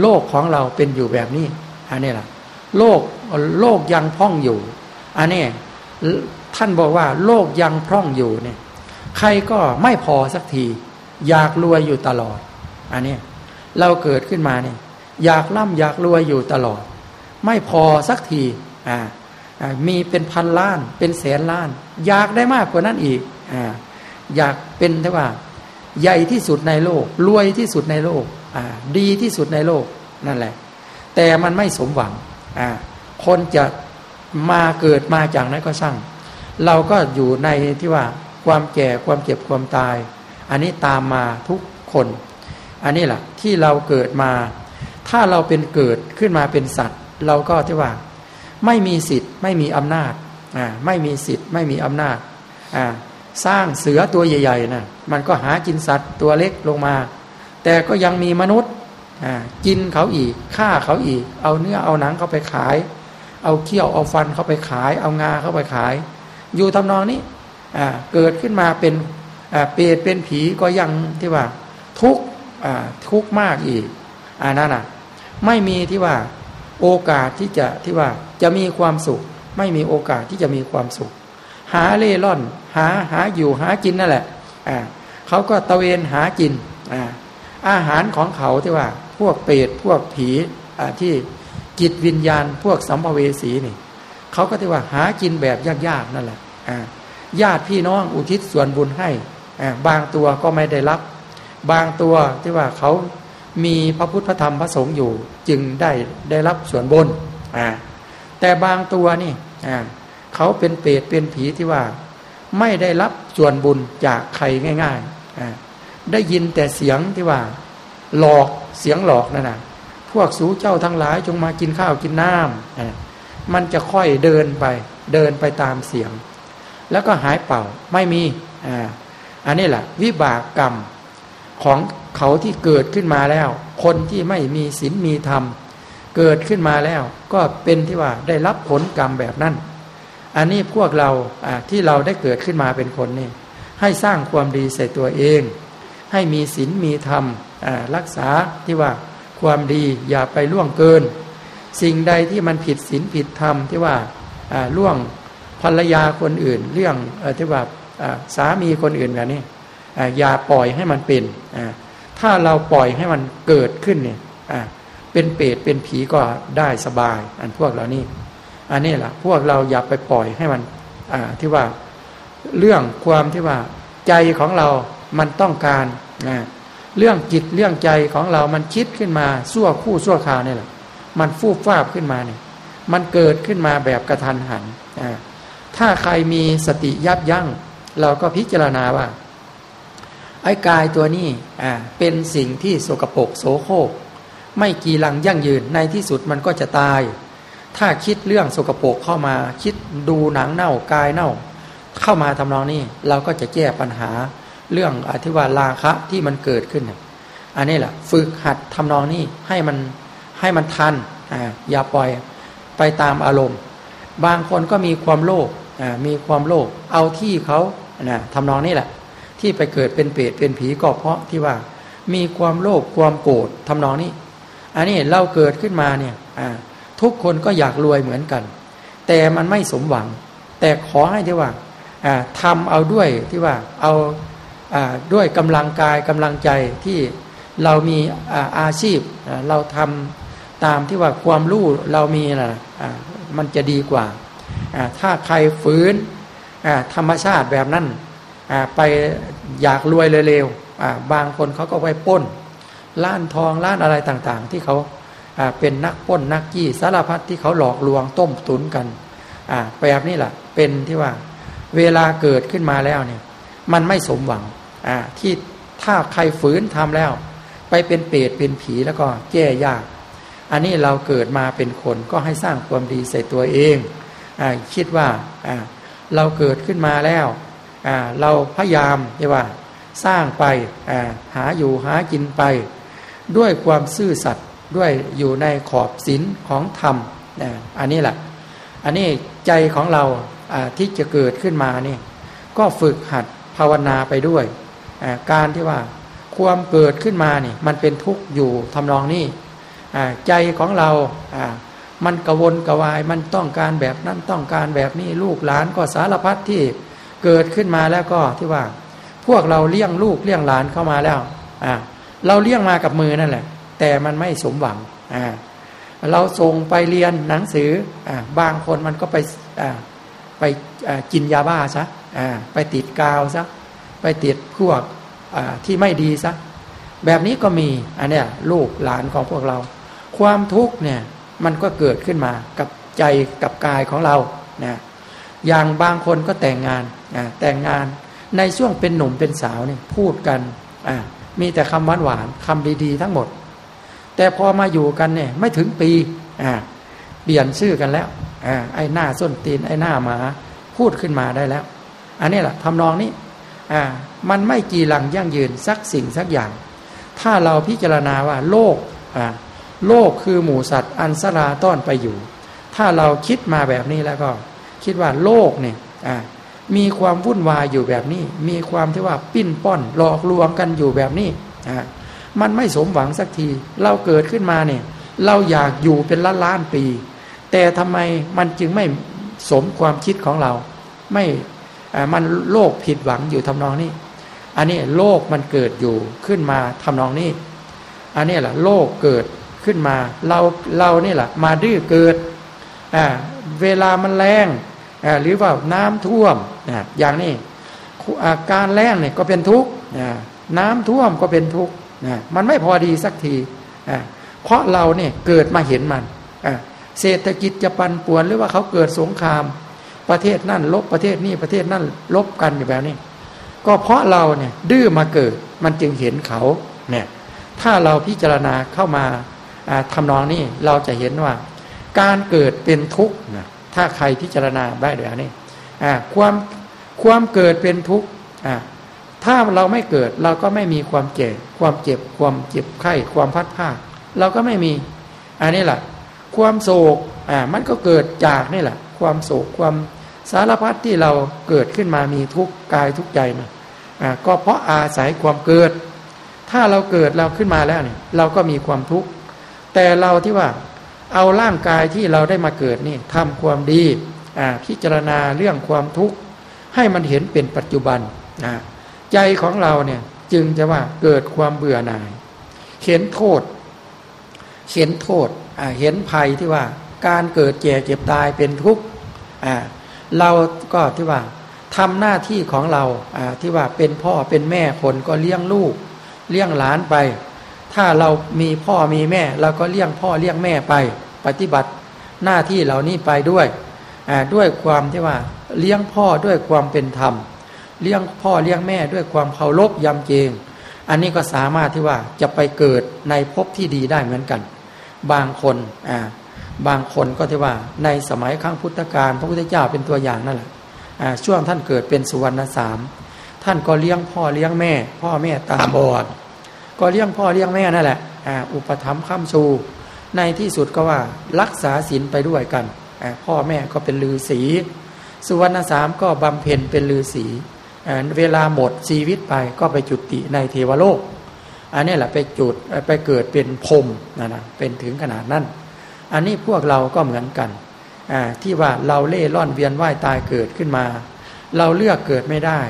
โลกของเราเป็นอยู่แบบนี้อันนี้แหละโลกโลกยังพร่องอยู่ อันนี้ท่านบอกว่า โลกยังพร่องอยู่เนี่ย ใครก็ไม่พอสักที อยากรวยอยู่ตลอด อันนี้เราเกิดขึ้นมาเนี่ยอยากร่ำอยากรวยอยู่ตลอด ไม่พอสักที มีเป็นพันล้าน เป็นแสนล้าน อยากได้มากกว่านั้นอีกอ่าอยากเป็นที่ว่า ใหญ่ที่สุดในโลก รวยที่สุดในโลกอ่าดีที่สุดในโลกนั่นแหละ แต่มันไม่สมหวังอ่าคนจะมาเกิดมาจากนั้นก็ช่าง เราก็อยู่ในที่ว่าความแก่ความเจ็บความตาย อันนี้ตามมาทุกคน อันนี้แหละที่เราเกิดมา ถ้าเราเป็นเกิดขึ้นมาเป็นสัตว์ เราก็ที่ว่า ไม่มีสิทธิ์ไม่มีอำนาจอ่าไม่มีสิทธิ์ไม่มีอำนาจอ่าสร้างเสือตัวใหญ่ๆนะมันก็หากินสัตว์ตัวเล็กลงมา แต่ก็ยังมีมนุษย์อ่ากินเขาอีกฆ่าเขาอีก เอาเนื้อเอาหนังเขาไปขาย เอาเขี้ยวเอาฟันเขาไปขาย เอางาเขาไปขาย อยู่ทำนองนี้เกิดขึ้นมาเป็นเปรตเป็นผีก็ยังที่ว่าทุกทุกข์มากอีกอันนั้นอะไม่มีที่ว่า โอกาสที่จะที่ว่าจะมีความสุข ไม่มีโอกาสที่จะมีความสุข หาเล่ร่อน หาหาอยู่หากินนั่นแหละอ่าเขาก็ตะเวนหากินอ่าอาหารของเขาที่ว่า พวกเปรตพวกผีอ่าที่จิตวิญญาณ พวกสัมภเวสีนี่เขาก็ที่ว่าหากินแบบยากๆนั่นแหละอ่าญาติพี่น้องอุทิศส่วนบุญให้อ่าบางตัวก็ไม่ได้รับ บางตัวที่ว่าเขา มีพระพุทธธรรมพระสงฆ์อยู่ จึงได้ได้รับส่วนบนอ่าแต่บางตัวนี่อ่าเขาเป็นเปรตเป็นผีที่ว่า ไม่ได้รับส่วนบุญจากใครง่ายๆอ่าได้ยินแต่เสียงที่ว่า หลอกเสียงหลอกนั่นนะพวกสูเจ้าทั้งหลายจงมากินข้าวกินน้ำมันจะค่อยเดินไป เดินไปตามเสียง แล้วก็หายเป่าไม่มี อ่า อันนี้แหละวิบากกรรมของ เขาที่เกิดขึ้นมาแล้ว คนที่ไม่มีศีลมีธรรม เกิดขึ้นมาแล้ว ก็เป็นที่ว่าได้รับผลกรรมแบบนั้น อันนี้พวกเราที่เราได้เกิดขึ้นมาเป็นคนนี่ให้สร้างความดีใส่ตัวเอง ให้มีศีลมีธรรมรักษาที่ว่าความดีอย่าไปล่วงเกิน สิ่งใดที่มันผิดศีลผิดธรรมที่ว่าล่วงภรรยาคนอื่น เรื่องที่ว่าสามีคนอื่นแบบนี้อย่าปล่อยให้มันเป็น ถ้าเราปล่อยให้มันเกิดขึ้นเนี่ยเป็นเปรตเป็นผีก็ได้สบาย อันพวกเรานี่ อันนี้แหละพวกเราอย่าไปปล่อยให้มันที่ว่าเรื่องความที่ว่าใจของเรามันต้องการเรื่องจิตเรื่องใจของเรามันคิดขึ้นมาสั่วคู่สั่วคาเนี่ยแหละ มันฟูบฟาบขึ้นมาเนี่ย มันเกิดขึ้นมาแบบกระทันหันถ้าใครมีสติยับยั้งเราก็พิจารณาว่า ไอ้กายตัวนี้อ่าเป็นสิ่งที่สกโปกโสโครกไม่กีรังยั่งยืนในที่สุดมันก็จะตาย ถ้าคิดเรื่องสกโปกเข้ามา คิดดูหนังเน่ากายเน่า เข้ามาทำนองนี้เราก็จะแก้ปัญหาเรื่องอธิวาราคะที่มันเกิดขึ้น อันนี้แหละฝึกหัดทำนองนี้ให้มันให้มันทันอ่าอย่าปล่อยไปตามอารมณ์ บางคนก็มีความโลภมีความโลภเอาที่เขานะทำนองนี้แหละ ที่ไปเกิดเป็นเปรตเป็นผีก็เพราะที่ว่า มีความโลภความโกรธทำนองนี้ อันนี้เราเกิดขึ้นมาเนี่ยทุกคนก็อยากรวยเหมือนกัน แต่มันไม่สมหวัง แต่ขอให้ที่ว่าทำเอาด้วยที่ว่าเอาด้วยกำลังกายกำลังใจที่เรามีอาชีพเราทำตามที่ว่าความรู้เรามีนะมันจะดีกว่า ถ้าใครฝืนธรรมชาติแบบนั้นไป อยากรวยเร็วๆบางคนเขาก็ไปป้นล้านทองล้านอะไรต่างๆ ที่เขาเป็นนักป้นนักกี้สารพัดที่เขาหลอกลวงต้มตุนกันแบบนี้แหละเป็นที่ว่าเวลาเกิดขึ้นมาแล้วเนี่ยมันไม่สมหวังที่ถ้าใครฝืนทำแล้ว ไปเป็นเปรตเป็นผีแล้วก็แก้ยาก อันนี้เราเกิดมาเป็นคนก็ให้สร้างความดีใส่ตัวเองอคิดว่าเราเกิดขึ้นมาแล้ว เราพยายามที่ว่าสร้างไปหาอยู่หากินไป ด้วยความซื่อสัตย์ด้วยอยู่ในขอบศีลของธรรมอันนี้แหละอันนี้ใจของเราที่จะเกิดขึ้นมานี่ก็ฝึกหัดภาวนาไปด้วยการที่ว่าความเกิดขึ้นมานี่มันเป็นทุกข์อยู่ทำนองนี้ใจของเรามันกระวนกระวายมันต้องการแบบนั้นต้องการแบบนี้ลูกหลานก็สารพัดที่ เกิดขึ้นมาแล้วก็ที่ว่า พวกเราเลี้ยงลูกเลี้ยงหลานเข้ามาแล้วอ่าเราเลี้ยงมากับมือนั่นแหละ แต่มันไม่สมหวังอ่าเราส่งไปเรียนหนังสืออ่าบางคนมันก็ไปอ่าไปกินยาบ้าซะอ่าไปติดกาวซะไปติดพวกอ่าที่ไม่ดีซะแบบนี้ก็มีอันเนี้ยลูกหลานของพวกเรา ความทุกข์เนี่ยมันก็เกิดขึ้นมากับใจกับกายของเรานะอย่างบางคนก็แต่งงาน แต่งงานในช่วงเป็นหนุ่มเป็นสาวเนี่ยพูดกันมีแต่คำหวานหวานคำดีๆทั้งหมด แต่พอมาอยู่กันเนี่ยไม่ถึงปีเปลี่ยนชื่อกันแล้วไอ้หน้าส้นตีนไอ้หน้าหมาพูดขึ้นมาได้แล้ว อันนี้แหละทำนองนี้มันไม่กีหลังยั่งยืนสักสิ่งสักอย่าง ถ้าเราพิจารณาว่าโลกโลกคือหมูสัตว์ อันสราต้อนไปอยู่ ถ้าเราคิดมาแบบนี้แล้วก็ คิดว่าโลกเนี่ย มีความวุ่นวายอยู่แบบนี้ มีความที่ว่าปิ้นป้อนหลอกลวงกันอยู่แบบนี้มันไม่สมหวังสักที เราเกิดขึ้นมาเนี่ย เราอยากอยู่เป็นล้านล้านปี แต่ทำไมมันจึงไม่สมความคิดของเรา ไม่มันโลกผิดหวังอยู่ทำนองนี้ อันนี้โลกมันเกิดอยู่ขึ้นมาทำนองนี้ อันนี้แหละโลกเกิดขึ้นมา เราเรานี่แหละมาดื้อเกิดอ่าเวลามันแรง หรือว่าน้ำท่วมอ่าอย่างนี้การแรงเนี่ยก็เป็นทุกข์น้ำท่วมก็เป็นทุกข์มันไม่พอดีสักทีเพราะเราเนี่ยเกิดมาเห็นมันเศรษฐกิจจะปันป่วนหรือว่าเขาเกิดสงคราม ประเทศนั่นลบประเทศนี้ประเทศนั่นลบกันอยู่แบบนี้ ก็เพราะเราเนี่ยดื้อมาเกิดมันจึงเห็นเขาเนี่ยถ้าเราพิจารณาเข้ามาทำนองนี้เราจะเห็นว่า การเกิดเป็นทุกข์นะ ถ้าใครพิจารณาได้เดี๋ยวนี้ความความเกิดเป็นทุกข์ถ้าเราไม่เกิดเราก็ไม่มีความเจ็บความเจ็บความเจ็บไข้ความพัดผ้าเราก็ไม่มี อันนี้แหละความโศกอ่ามันก็เกิดจากนี่แหละ ความโศกความสารพัดที่เราเกิดขึ้นมามีทุกกายทุกใจนะอ่าก็เพราะอาศัยความเกิด ถ้าเราเกิดเราขึ้นมาแล้วเนี่ยเราก็มีความทุกข์แต่เราที่ว่า เอาร่างกายที่เราได้มาเกิดนี่ทำความดีพิจารณาเรื่องความทุกข์ ให้มันเห็นเป็นปัจจุบันใจของเราเนี่ยจึงจะว่าเกิดความเบื่อหน่าย เห็นโทษ เห็นโทษเห็นภัยที่ว่าการเกิดแก่เจ็บตายเป็นทุกข์เราก็ที่ว่าทำหน้าที่ของเราที่ว่าเป็นพ่อเป็นแม่คนก็เลี้ยงลูก เลี้ยงหลานไป ถ้าเรามีพ่อมีแม่ เราก็เลี้ยงพ่อเลี้ยงแม่ไป ปฏิบัติหน้าที่เหล่านี้ไปด้วยด้วยความที่ว่าเลี้ยงพ่อด้วยความเป็นธรรม เลี้ยงพ่อเลี้ยงแม่ด้วยความเคารพยำเกรงอันนี้ก็สามารถที่ว่าจะไปเกิดในภพที่ดีได้เหมือนกัน บางคนอ่าบางคนก็ที่ว่าในสมัยครั้งพุทธกาลพระพุทธเจ้าเป็นตัวอย่างนั่นแหละช่วงท่านเกิดเป็นสุวรรณสาม ท่านก็เลี้ยงพ่อเลี้ยงแม่ พ่อแม่ตาบอด ก็เลี้ยงพ่อเลี้ยงแม่นั่นแหละอุปถัมภ์ข้ามชูในที่สุดก็ว่ารักษาศีลไปด้วยกัน พ่อแม่ก็เป็นลือศีสุวรรณสามก็บำเพ็ญเป็นลือศีเวลาหมดชีวิตไปก็ไปจุติในเทวโลก อันนี้แหละไปจุดไปเกิดเป็นพรมนะนะเป็นถึงขนาดนั้น อันนี้พวกเราก็เหมือนกันที่ว่าเราเล่ร่อนเวียนว่ายตายเกิดขึ้นมา เราเลือกเกิดไม่ได้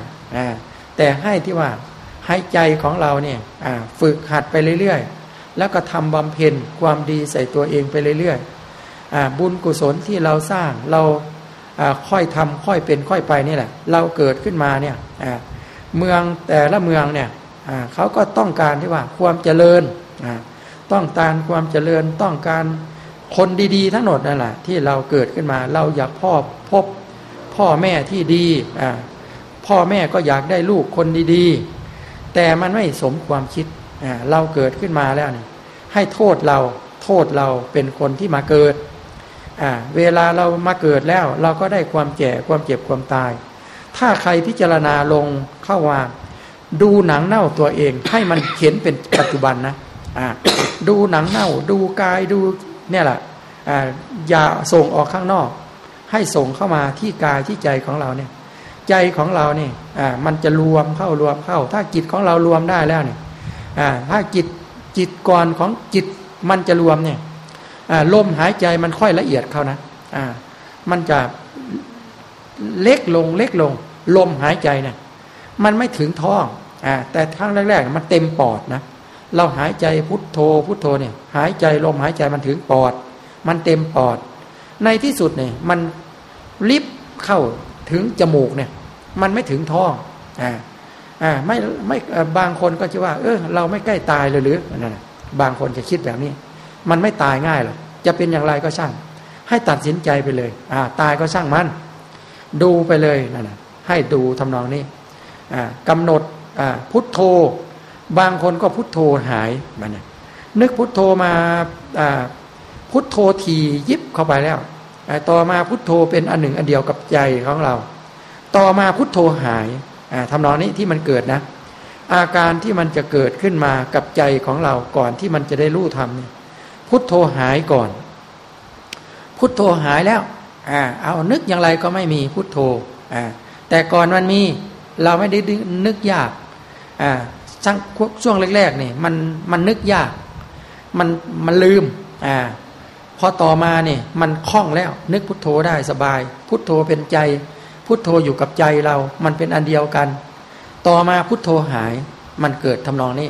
แต่ให้ที่ว่า ให้ใจของเราเนี่ยฝึกหัดไปเรื่อยๆ แล้วก็ทำบำเพ็ญความดีใส่ตัวเองไปเรื่อยๆบุญกุศลที่เราสร้างเราค่อยทำค่อยเป็นค่อยไปนี่แหละ เราเกิดขึ้นมาเนี่ยเมืองแต่ละเมืองเนี่ยเขาก็ต้องการที่ว่าความเจริญต้องการความเจริญต้องการคนดีๆ ทั้งหมดนั่นแหละที่เราเกิดขึ้นมา เราอยากพ่อพบพ่อแม่ที่ดีพ่อแม่ก็อยากได้ลูกคนดีๆ แต่มันไม่สมความคิดเราเกิดขึ้นมาแล้วนี่ให้โทษเราโทษเราเป็นคนที่มาเกิดเวลาเรามาเกิดแล้วเราก็ได้ความแก่ความเจ็บความตาย ถ้าใครพิจารณาลงเข้าว่าดูหนังเน่าตัวเองให้มันเขียนเป็นปัจจุบันนะดูหนังเน่าดูกายดูเนี่ยแหละอย่าส่งออกข้างนอก ให้ส่งเข้ามาที่กายที่ใจของเราเนี่ย ใจของเราเนี่ยมันจะรวมเข้ารวมเข้า ถ้าจิตของเรารวมได้แล้วเนี่ยอ่าถ้าจิตจิตก่อนของจิตมันจะรวมเนี่ยอ่าลมหายใจมันค่อยละเอียดเข้านะอ่ามันจะเล็กลงเล็กลง ลมหายใจเนี่ยมันไม่ถึงท้องอ่าแต่ครั้งแรกๆมันเต็มปอดนะเราหายใจพุทโธพุทโธเนี่ย หายใจลมหายใจมันถึงปอด มันเต็มปอด ในที่สุดเนี่ยมันลิบเข้า ถึงจมูกเนี่ย มันไม่ถึงท้องอ่าอ่าไม่ไม่บางคนก็จะว่า เออเราไม่ใกล้ตายเลยหรือนั่นบางคนจะคิดแบบนี้ มันไม่ตายง่ายหรอกจะเป็นอย่างไรก็ช่าง ให้ตัดสินใจไปเลย อ่า ตายก็ช่างมัน ดูไปเลยนั่นนะให้ดูทำนองนี้ อ่ากำหนดอ่าพุทโธ บางคนก็พุทโธหายมันนึกพุทโธมาอ่าพุทโธทียิบเข้าไปแล้ว ต่อมาพุทโธเป็นอันหนึ่งอันเดียวกับใจของเรา ต่อมาพุทโธหายอ่าทำนองนี้ที่มันเกิดนะ อาการที่มันจะเกิดขึ้นมากับใจของเราก่อนที่มันจะได้รู้ทำเนี่พุทโธหายก่อน พุทโธหายแล้วอ่าเอานึกอย่างไรก็ไม่มีพุทโธอ่าแต่ก่อนมันมีเราไม่ได้นึกยากอ่าช่วงแรกๆนี่มันมันนึกยาก มันมันลืมอ่า อต่อมาเนี่ยมันคล่องแล้ว นึกพุทโธได้สบาย พุทโธเป็นใจ พุทโธอยู่กับใจเรา มันเป็นอันเดียวกัน ต่อมาพุทโธหาย มันเกิดทำนองนี้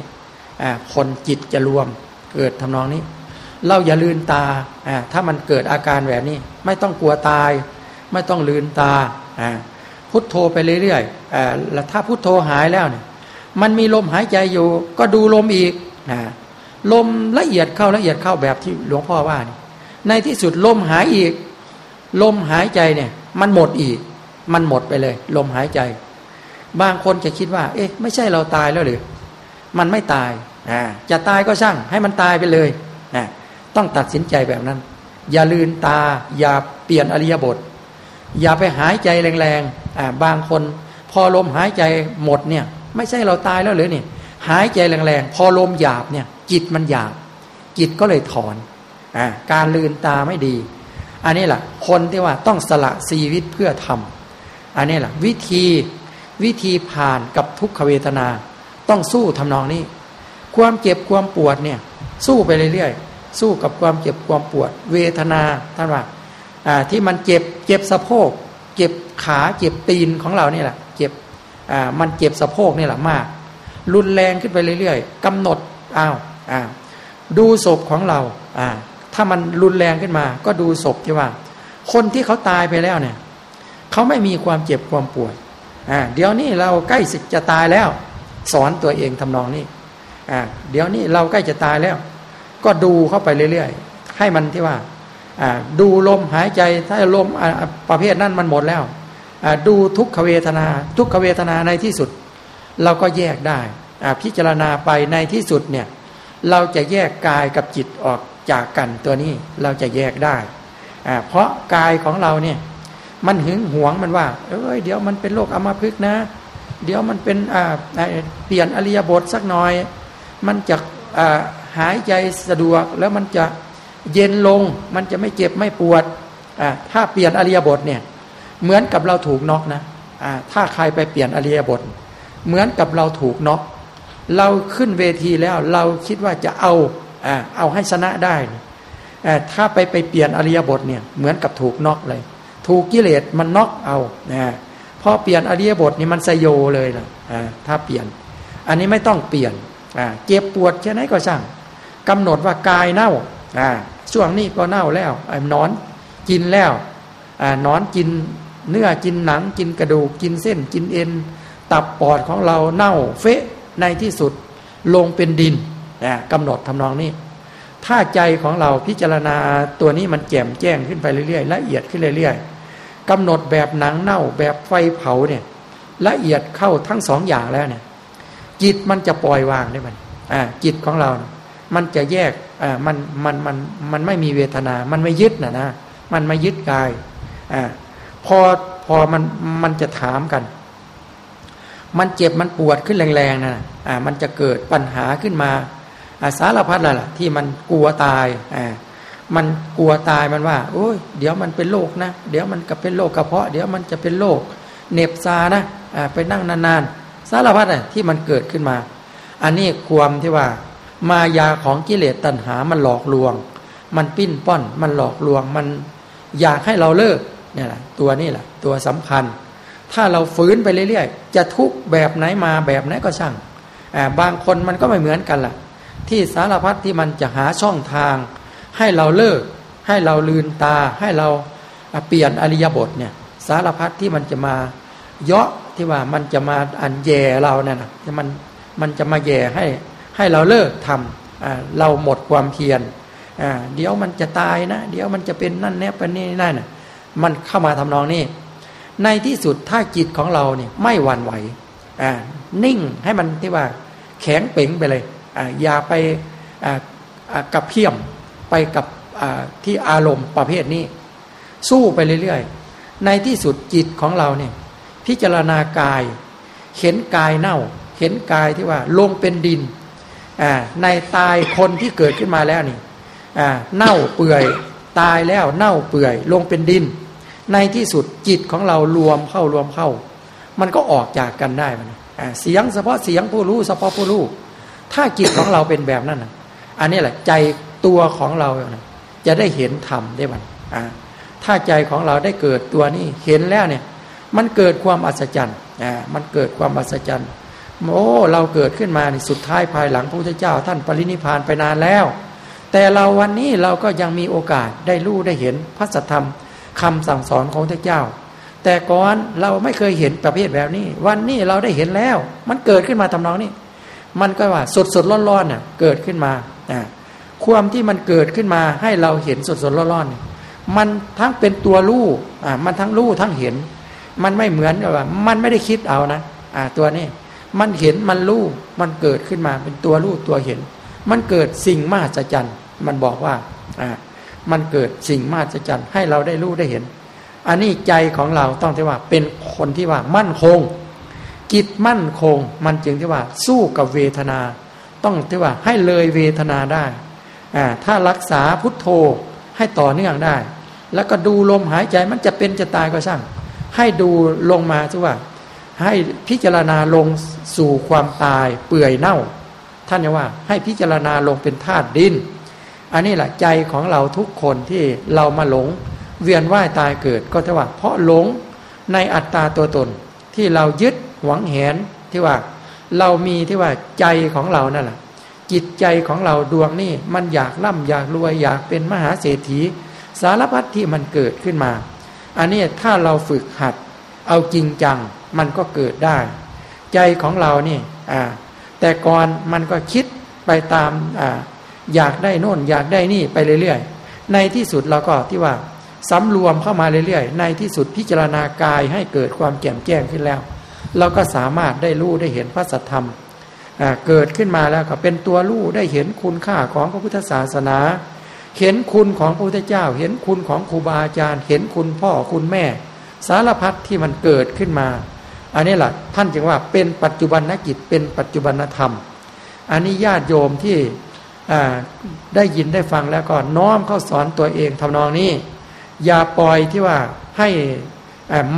คนจิตจะรวม เกิดทำนองนี้ เราอย่าลืนตาถ้ามันเกิดอาการแบบนี้ ไม่ต้องกลัวตาย ไม่ต้องลืนตาพุทโธไปเรื่อยๆแล้วถ้าพุทโธหายแล้วเนี่ยมันมีลมหายใจอยู่ ก็ดูลมอีกลมละเอียดเข้าละเอียดเข้าแบบที่หลวงพ่อว่านี่ ในที่สุดลมหายอีก ลมหายใจเนี่ย มันหมดอีก มันหมดไปเลย ลมหายใจ บางคนจะคิดว่า เอ๊ะ ไม่ใช่เราตายแล้วหรือมันไม่ตายอ่าจะตายก็ช่าง ให้มันตายไปเลยนะต้องตัดสินใจแบบนั้น อย่าลืนตา อย่าเปลี่ยนอริยบท อย่าไปหายใจแรงๆอ่าบางคน พอลมหายใจหมดเนี่ย ไม่ใช่เราตายแล้วหรือเนี่ยหายใจแรงๆ พอลมหยาบเนี่ย จิตมันหยาบ จิตก็เลยถอนอ่า การลืนตาไม่ดี อันนี้แหละคนที่ว่าต้องสละชีวิตเพื่อทำอันนี้แหละวิธีวิธีผ่านกับทุกขเวทนา ต้องสู้ทำนองนี้ ความเจ็บความปวดเนี่ย สู้ไปเรื่อยๆสู้กับความเจ็บความปวด เวทนาท่านว่าที่มันเจ็บเจ็บสะโพก เจ็บขาเจ็บตีนของเราเนี่แหละเจ็บมันเจ็บสะโพกนี่แหละมาก รุนแรงขึ้นไปเรื่อยๆกำหนดอ้าวอ้าวดูศพของเราอ่า ถ้ามันรุนแรงขึ้นมา ก็ดูศพที่ว่าคนที่เขาตายไปแล้วเนี่ยเขาไม่มีความเจ็บความปวดอ่าเดี๋ยวนี้เราใกล้สิจะตายแล้ว สอนตัวเองทำนองนี้อ่าเดี๋ยวนี้เราใกล้จะตายแล้ว ก็ดูเข้าไปเรื่อยๆ ให้มันที่ว่าอ่าดูลมหายใจถ้าลมประเภทนั้นมันหมดแล้วอ่าดูทุกขเวทนา ทุกขเวทนาในที่สุด เราก็แยกได้อ่าพิจารณาไปในที่สุดเนี่ยเราจะแยกกายกับจิตออก จากกันตัวนี้เราจะแยกได้เพราะกายของเราเนี่ยมันหึงหวงมันว่า เอ้ยเดี๋ยวมันเป็นโรคอัมพฤกษ์นะ เดี๋ยวมันเป็นเปลี่ยนอริยบทสักหน่อย มันจะหายใจสะดวกแล้วมันจะเย็นลง มันจะไม่เจ็บไม่ปวดถ้าเปลี่ยนอริยบทเนี่ยเหมือนกับเราถูกน็อกนะถ้าใครไปเปลี่ยนอริยบท เหมือนกับเราถูกน็อกเราขึ้นเวทีแล้วเราคิดว่าจะเอา เอาให้ชนะได้ถ้าไปไปเปลี่ยนอริยบทเนี่ยเหมือนกับถูกน็อกเลย ถูกกิเลสมันน็อกเอานะพอเปลี่ยนอริยบทนี่มันสยโยเลยล่ะถ้าเปลี่ยน อันนี้ไม่ต้องเปลี่ยนเจ็บปวดแค่ไหนก็ช่างกำหนดว่ากายเน่าช่วงนี้ก็เน่าแล้วนอนกินแล้วนอนกินเนื้อกินหนังกินกระดูกกินเส้นกินเอ็น ตับปอดของเราเน่าเฟะในที่สุดลงเป็นดิน กำหนดทำนองนี้ ถ้าใจของเราพิจารณาตัวนี้มันแจ่มแจ้งขึ้นไปเรื่อยๆละเอียดขึ้นเรื่อยๆกำหนดแบบหนังเน่าแบบไฟเผาเนี่ยละเอียดเข้าทั้งสองอย่างแล้วเนี่ยจิตมันจะปล่อยวางได้มันอ่าจิตของเรา มันจะแยกอ่ามันมันมันมันไม่มีเวทนา มันไม่ยึดนะนะมันไม่ยึดกายอ่าพอพอมันมันจะถามกัน มันเจ็บมันปวดขึ้นแรงๆนะอ่ามันจะเกิดปัญหาขึ้นมา สารพัดแหละที่มันกลัวตายอ่ามันกลัวตายมันว่าโอ้ยเดี๋ยวมันเป็นโรคนะ เดี๋ยวมันก็เป็นโรคกระเพาะ เดี๋ยวมันจะเป็นโรคเน็บซานะอ่าไปนั่งนานๆสารพัดอะที่มันเกิดขึ้นมา อันนี้ความที่ว่ามายาของกิเลสตัณหามันหลอกลวง มันปิ้นป้อน มันหลอกลวง มันอยากให้เราเลิกเนี่ยแหละตัวนี้แหละตัวสำคัญ ถ้าเราฝืนไปเรื่อยๆ จะทุกแบบไหนมาแบบไหนก็ช่างอ่าบางคนมันก็ไม่เหมือนกันล่ะ ที่สารพัดที่มันจะหาช่องทาง ให้เราเลิก ให้เราลืนตา ให้เราเปลี่ยนอริยบทเนี่ยสารพัดที่มันจะมาเยาะที่ว่ามันจะมาอันแย่เราเนี่ยนะมันมันจะมาแย่ให้ให้เราเลิกทำเราหมดความเพียรเดี๋ยวมันจะตายนะ เดี๋ยวมันจะเป็นนั่นแนบเป็นนี่นั่นนะมันเข้ามาทำนองนี้ในที่สุดถ้าจิตของเราเนี่ยไม่หวั่นไหวนิ่งให้มันที่ว่าแข็งเป่งไปเลย อย่าไปกับเพียมไปกับที่อารมณ์ประเภทนี้ สู้ไปเรื่อยๆ ในที่สุดจิตของเราเนี่ยพิจารณากาย เห็นกายเน่า เห็นกายที่ว่าลงเป็นดินในตายคนที่เกิดขึ้นมาแล้วนี่เน่าเปื่อยตายแล้วเน่าเปื่อย ลงเป็นดิน ในที่สุดจิตของเรารวมเข้ารวมเข้า มันก็ออกจากกันได้มันเสียงเฉพาะเสียงผู้รู้เฉพาะผู้รู้ ถ้าจิตของเราเป็นแบบนั้นนะอันนี้แหละใจตัวของเราจะได้เห็นธรรมได้บ้างถ้าใจของเราได้เกิดตัวนี้เห็นแล้วเนี่ย มันเกิดความอัศจรรย์อ่ามันเกิดความอัศจรรย์โอ้เราเกิดขึ้นมาในสุดท้ายภายหลังพระพุทธเจ้า ท่านปรินิพานไปนานแล้ว แต่เราวันนี้เราก็ยังมีโอกาสได้รู้ได้เห็นพระสัทธรรมคำสั่งสอนของพระเจ้า แต่ก่อนเราไม่เคยเห็นประเภทแบบนี้ วันนี้เราได้เห็นแล้ว มันเกิดขึ้นมาทำนองนี้ มันก็ว่าสดสดร้อนร้อนน่ะเกิดขึ้นมาอ่าความที่มันเกิดขึ้นมาให้เราเห็นสดสดร้อนร้อนมันทั้งเป็นตัวรู้อ่ามันทั้งรู้ทั้งเห็น มันไม่เหมือนกับว่า มันไม่ได้คิดเอานะอ่าตัวนี้ มันเห็นมันรู้มันเกิดขึ้นมาเป็นตัวรู้ตัวเห็น มันเกิดสิ่งมหัศจรรย์มันบอกว่าอ่ามันเกิดสิ่งมหัศจรรย์ให้เราได้รู้ได้เห็น อันนี้ใจของเราต้องที่ว่าเป็นคนที่ว่ามั่นคง จิตมั่นคง มันจึงที่ว่าสู้กับเวทนา ต้องที่ว่าให้เลยเวทนาได้อ่าถ้ารักษาพุทโธให้ต่อเนื่องได้ แล้วก็ดูลมหายใจมันจะเป็นจะตายก็ช่าง ให้ดูลงมาที่ว่า ให้พิจารณาลงสู่ความตายเปื่อยเน่า ท่านจะว่า ให้พิจารณาลงเป็นธาตุดิน อันนี้แหละใจของเราทุกคนที่เรามาหลง เวียนว่ายตายเกิดก็จะว่า เพราะหลงในอัตตาตัวตนที่เรายึด หวังแหนที่ว่า เรามีที่ว่าใจของเรานั่นแหละจิตใจของเราดวงนี่มันอยากร่ำอยากรวยอยากเป็นมหาเศรษฐี สารพัดที่มันเกิดขึ้นมา อันนี้ถ้าเราฝึกหัด เอาจริงจังมันก็เกิดได้ ใจของเรานี่อ่าแต่ก่อนมันก็คิดไปตามอ่าอยากได้โน่นอยากได้นี่ไปเรื่อยๆ ในที่สุดเราก็ที่ว่าสำรวมเข้ามาเรื่อยๆ ในที่สุดพิจารณากายให้เกิดความแจ่มแจ้งขึ้นแล้ว เราก็สามารถได้รู้ได้เห็นพระสัทธรรมเกิดขึ้นมาแล้วก็เป็นตัวรู้ได้เห็นคุณค่าของพระพุทธศาสนา เห็นคุณของพระพุทธเจ้า เห็นคุณของครูบาอาจารย์ เห็นคุณพ่อคุณแม่ สารพัดที่มันเกิดขึ้นมา อันนี้แหละท่านจึงว่าเป็นปัจจุบันนกิจเป็นปัจจุบันธรรม อันนี้ญาติโยมที่ได้ยินได้ฟังแล้วก็น้อมเข้าสอนตัวเองทำนองนี้ อย่าปล่อยที่ว่าให้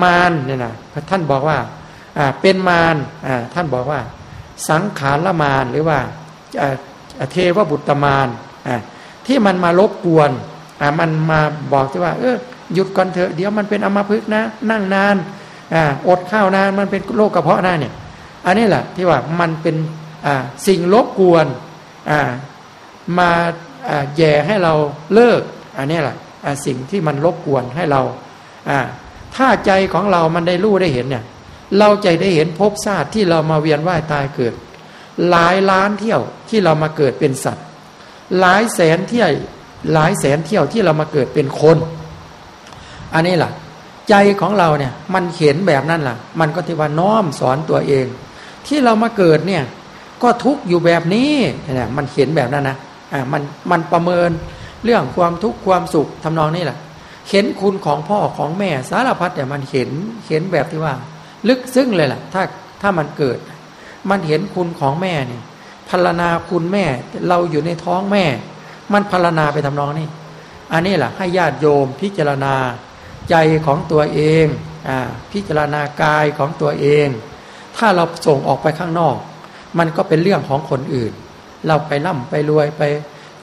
มารเนี่ยนะท่านบอกว่า เป็นมารท่านบอกว่า สังขารละมานหรือว่าเทวบุตรมานที่มันมารบกวนมันมาบอกที่ว่า เออหยุดก่อนเถอะเดี๋ยวมันเป็นอมพึกนะ นั่งนานอดข้าวนานมันเป็นโรคกระเพาะหน้าเนี่ย อันนี้แหละที่ว่ามันเป็นสิ่งรบกวนมาแย่ให้เราเลิก อันนี้แหละสิ่งที่มันรบกวนให้เราถ้าใจของเรามันได้รู้ได้เห็นเนี่ย เราจะได้เห็นภพชาติที่เรามาเวียนว่ายตายเกิด หลายล้านเที่ยวที่เรามาเกิดเป็นสัตว์ หลายแสนเที่ยวหลายแสนเที่ยวที่เรามาเกิดเป็นคน อันนี้ล่ะ ใจของเราเนี่ยมันเห็นแบบนั้นล่ะ มันก็ที่ว่าน้อมสอนตัวเอง ที่เรามาเกิดเนี่ยก็ทุกอยู่แบบนี้เนี่ยมันเห็นแบบนั้นนะอ่ามันมันประเมินเรื่องความทุกข์ความสุขทำนองนี้แหละเห็นคุณของพ่อของแม่สารพัดเนี่ยมันเห็นเห็นแบบที่ว่า ลึกซึ้งเลยล่ะ ถ้าถ้ามันเกิด มันเห็นคุณของแม่เนี่ยพรณาคุณแม่เราอยู่ในท้องแม่ มันพรณาไปทำนองนี้ อันนี้แหละให้ญาติโยมพิจารณาใจของตัวเองอ่าพิจารณากายของตัวเอง ถ้าเราส่งออกไปข้างนอก มันก็เป็นเรื่องของคนอื่น เราไปร่ำไปรวยไป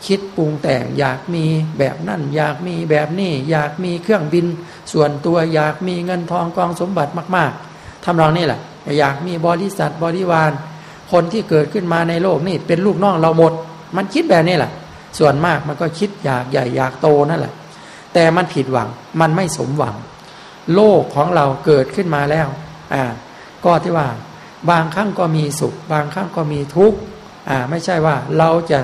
คิดปรุงแต่งอยากมีแบบนั่น อยากมีแบบนี้ อยากมีเครื่องบิน ส่วนตัวอยากมีเงินทองกองสมบัติมาก ๆ ทำนองนี้แหละ อยากมีบริษัทบริวาร คนที่เกิดขึ้นมาในโลกนี่เป็นลูกน้องเราหมด มันคิดแบบนี้แหละ ส่วนมากมันก็คิดอยากใหญ่อยากโตนั่นแหละ แต่มันผิดหวังมันไม่สมหวัง โลกของเราเกิดขึ้นมาแล้วอ่าก็ที่ว่า บางครั้งก็มีสุข บางครั้งก็มีทุกข์อ่าไม่ใช่ว่าเราจะ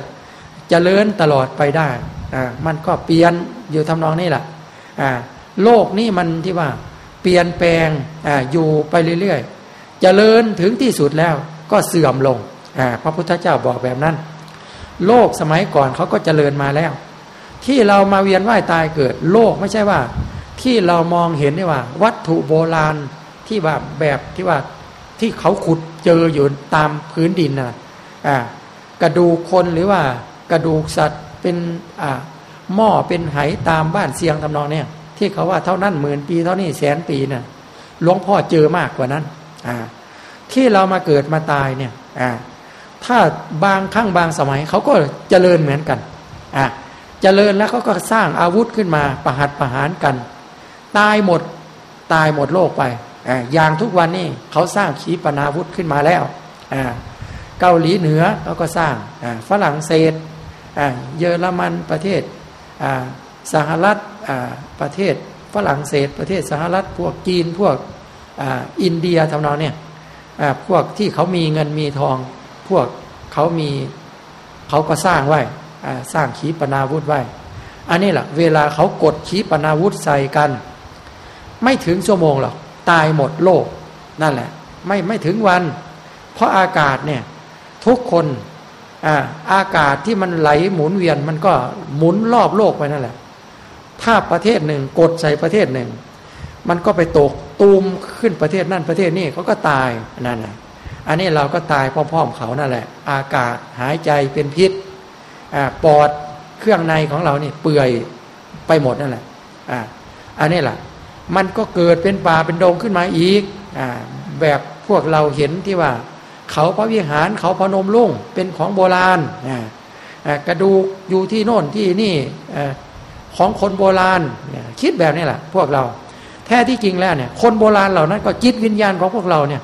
จะเลื่อนตลอดไปได้อ่ามันก็เปลี่ยนอยู่ทำนองนี้แหละอ่าโลกนี้มันที่ว่า เปลี่ยนแปลงออยู่ไปเรื่อยๆจเจริญถึงที่สุดแล้วก็เสื่อมลงพระพุทธเจ้าบอกแบบนั้น โลกสมัยก่อนเขาก็เจริญมาแล้ว ที่เรามาเวียนว่ายตายเกิด โลกไม่ใช่ว่า ที่เรามองเห็นได้ว่า วัตถุโบราณที่ว่าแบบที่ว่าที่เขาขุดเจออยู่ตามพื้นดินนะอ่ากระดูกคนหรือว่ากระดูกสัตว์เป็นอ่าหม้อเป็นไหตามบ้านเสียงทำนองเนี่ย ที่เขาว่าเท่านั้นหมื่นปีเท่านี้แสนปีนะ่ะหลวงพ่อเจอมากกว่านั้น อ่า ที่เรามาเกิดมาตายเนี่ย อ่า ถ้าบางครั้งบางสมัยเขาก็เจริญเหมือนกัน อ่าเจริญแล้วเขาก็สร้างอาวุธขึ้นมาประหัตประหารกัน ตายหมดตายหมดโลกไป อ่า อย่างทุกวันนี้เขาสร้างขีปนาวุธขึ้นมาแล้ว อ่า เกาหลีเหนือเขาก็สร้าง อ่า ฝรั่งเศส อ่า เยอรมันประเทศ อ่า สหรัฐประเทศฝรั่งเศส ประเทศสหรัฐพวกจีนพวกอ,อินเดียทำนองเนี่ยพวกที่เขามีเงินมีทอง พวกเขามีเขาก็สร้างไว้สร้างขีปนาวุธไว้ อันนี้แหละเวลาเขากดขีปนาวุธใส่กัน ไม่ถึงชั่วโมงหรอกตายหมดโลกนั่นแหละ ไม่ไม่ถึงวัน เพราะอากาศเนี่ยทุกคนอาอากาศที่มันไหลหมุนเวียนมันก็หมุนรอบโลกไปนั่นแหละ ถ้าประเทศหนึ่งกดใส่ประเทศหนึ่ง มันก็ไปตกตูมขึ้นประเทศนั่นประเทศนี้เขาก็ตายนั่นแหละอันนี้เราก็ตายพร้อมๆเขานั่นแหละ อากาศหายใจเป็นพิษปอดเครื่องในของเรานี่เปื่อยไปหมดนั่นแหละอ่าอันนี้แหละมันก็เกิดเป็นป่าเป็นดงขึ้นมาอีกอ่าแบบพวกเราเห็นที่ว่า เขาพระวิหารเขาพนมลุ่งเป็นของโบราณอ่ากระดูกอยู่ที่โน่นที่นี่ ของคนโบราณคิดแบบนี้แหละพวกเรา แท้ที่จริงแล้วเนี่ย คนโบราณเหล่านั้นก็จิตวิญญาณของพวกเราเนี่ย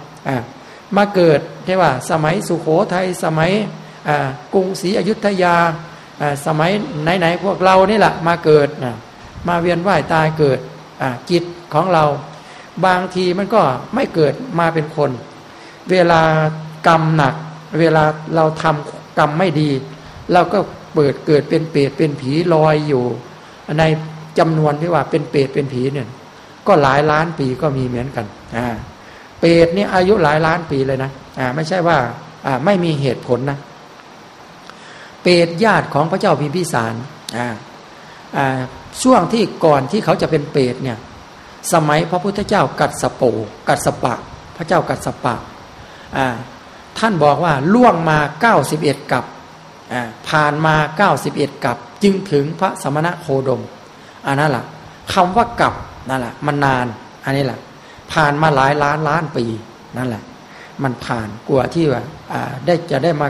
มาเกิดที่ว่า สมัยสุขโขทัยสมัยกรุงศรีอยุธยาสมัยไหนๆพวกเรานี่แหละมาเกิดมาเวียนว่ายตายเกิดจิตของเรา บางทีมันก็ไม่เกิดมาเป็นคน เวลากรรมหนัก เวลาเราทำกรรมไม่ดี เราก็เปิดเกิดเป็นเปรตเป็นผีลอยอยู่ ในจำนวนที่ว่าเป็นเปรตเป็นผีเนี่ย ก็หลายล้านปีก็มีเหมือนกันอ่าเปรตนี่อายุหลายล้านปีเลยนะอ่าไม่ใช่ว่าอ่าไม่มีเหตุผลนะ เปรตญาติของพระเจ้าพิมพิสารอ่าอ่าช่วงที่ก่อนที่เขาจะเป็นเปรตเนี่ย สมัยพระพุทธเจ้ากัดสโปกัดสปะ พระเจ้ากัดสปะอ่าท่านบอกว่าล่วงมาเก้าสิบเอ็ดกับอ่าผ่านมาเก้าสิบเอ็ดกับ จึงถึงพระสมณะโคดมอันนั้นแหละคำว่ากลับนั่นแหละมันนาน อันนี้แหละผ่านมาหลายล้านล้านปีนั่นแหละ มันผ่านกลัวที่ว่าได้จะได้มา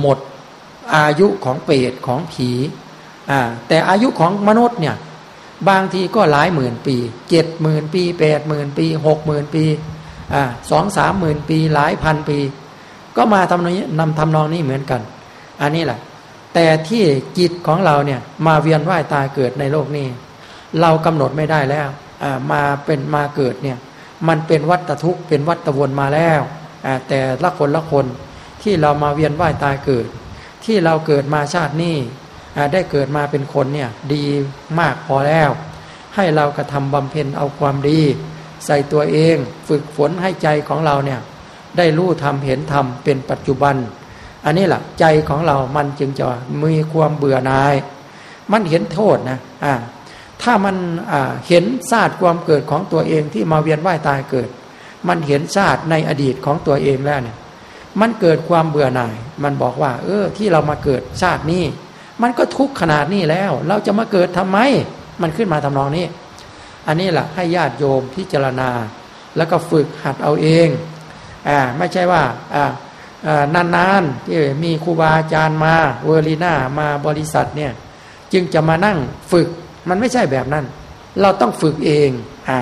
หมดอายุของเปรตของผีแต่อายุของมนุษย์เนี่ยบางทีก็หลายหมื่นปีเจ็ดหมื่นปีแปดหมื่นปีหกหมื่นปีสองสามหมื่นปีหลายพันปี ก็มาทำนี้นำทำนองนี้เหมือนกัน อันนี้แหละ แต่ที่จิตของเราเนี่ยมาเวียนว่ายตายเกิดในโลกนี้ เรากำหนดไม่ได้แล้วมาเป็นมาเกิดเนี่ยมันเป็นวัฏทุกข์เป็นวัฏวนมาแล้วแต่ละคนละคนที่เรามาเวียนว่ายตายเกิด ที่เราเกิดมาชาตินี้ได้เกิดมาเป็นคนเนี่ยดีมากพอแล้ว ให้เรากระทำบำเพ็ญเอาความดี ใส่ตัวเองฝึกฝนให้ใจของเราเนี่ยได้รู้ทำเห็นทำเป็นปัจจุบัน อันนี้แหละใจของเรามันจึงจะมีความเบื่อหน่าย มันเห็นโทษนะอ่าถ้ามันเห็นศาสตร์ความเกิดของตัวเองที่มาเวียนว่ายตายเกิด มันเห็นศาสตร์ในอดีตของตัวเองแล้วเนี่ย มันเกิดความเบื่อหน่าย มันบอกว่า เออ ที่เรามาเกิดชาตินี้ มันก็ทุกข์ขนาดนี้แล้ว เราจะมาเกิดทำไม มันขึ้นมาทำนองนี้ อันนี้แหละให้ญาติโยมพิจารณา แล้วก็ฝึกหัดเอาเอง อ่า ไม่ใช่ว่า อ่า นานๆที่มีครูบาอาจารย์มาเวอร์ลีน่ามาบริษัทเนี่ยจึงจะมานั่งฝึกมันไม่ใช่แบบนั้น เราต้องฝึกเองอ่า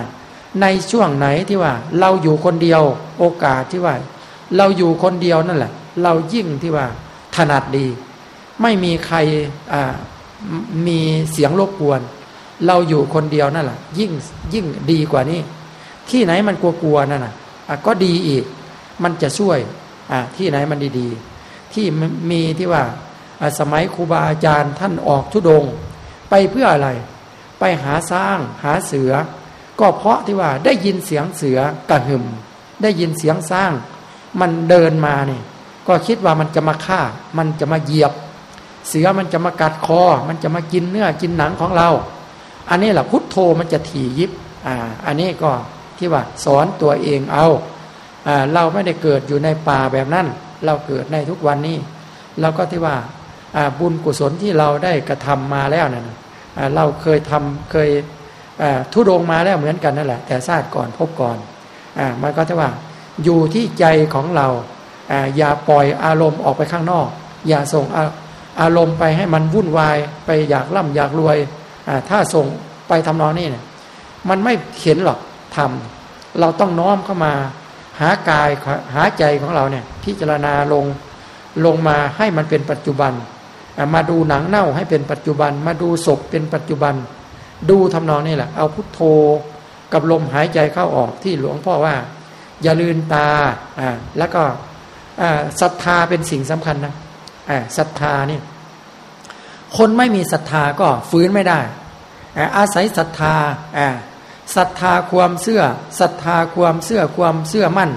ในช่วงไหนที่ว่า เราอยู่คนเดียวโอกาสที่ว่า เราอยู่คนเดียวนั่นแหละ เรายิ่งที่ว่าถนัดดี ไม่มีใครอ่ามีเสียงรบกวน เราอยู่คนเดียวนั่นแหละยิ่งยิ่งดีกว่านี้ ที่ไหนมันกลัวๆนั่นน่ะก็ดีอีก มันจะช่วย ที่ไหนมันดีๆ ที่มีที่ว่าสมัยครูบาอาจารย์ท่านออกทุดง ไปเพื่ออะไร ไปหาสร้างหาเสือ ก็เพราะที่ว่าได้ยินเสียงเสือกระหึ่มได้ยินเสียงสร้าง มันเดินมาเนี่ยก็คิดว่ามันจะมาฆ่า มันจะมาเหยียบ เสือมันจะมากัดคอ มันจะมากินเนื้อกินหนังของเรา อันนี้แหละพุทโธมันจะถี่ยิบ อ่า อันนี้ก็ที่ว่าสอนตัวเองเอาอ่า เราไม่ได้เกิดอยู่ในป่าแบบนั้น เราเกิดในทุกวันนี้เราก็ที่ว่าบุญกุศลที่เราได้กระทำมาแล้วนะ่ะเราเคยทำเคยทุดงมาแล้วเหมือนกันนั่นแหละ แต่ชาติก่อนพบก่อนอมันก็จะว่าอยู่ที่ใจของเราอย่าปล่อยอารมณ์ออกไปข้างนอก อย่าส่งอารมณ์ไปให้มันวุ่นวายไปอยากร่ำอยากรวยถ้าส่งไปทำนองนี้เนี่ยมันไม่เข็นหรอกทำเราต้องน้อมเข้ามา หากายหาใจของเราเนี่ยพิจารณาลงลงมาให้มันเป็นปัจจุบัน มาดูหนังเน่าให้เป็นปัจจุบัน มาดูศพเป็นปัจจุบัน ดูทำนองนี่แหละ เอาพุทโธกับลมหายใจเข้าออกที่หลวงพ่อว่า อย่าลืนตาอ่าแล้วก็ศรัทธาเป็นสิ่งสำคัญนะศรัทธานี่คนไม่มีศรัทธาก็ฟื้นไม่ได้ อาศัยศรัทธา ศรัทธาความเชื่อศรัทธาความเชื่อความเชื่อมั่น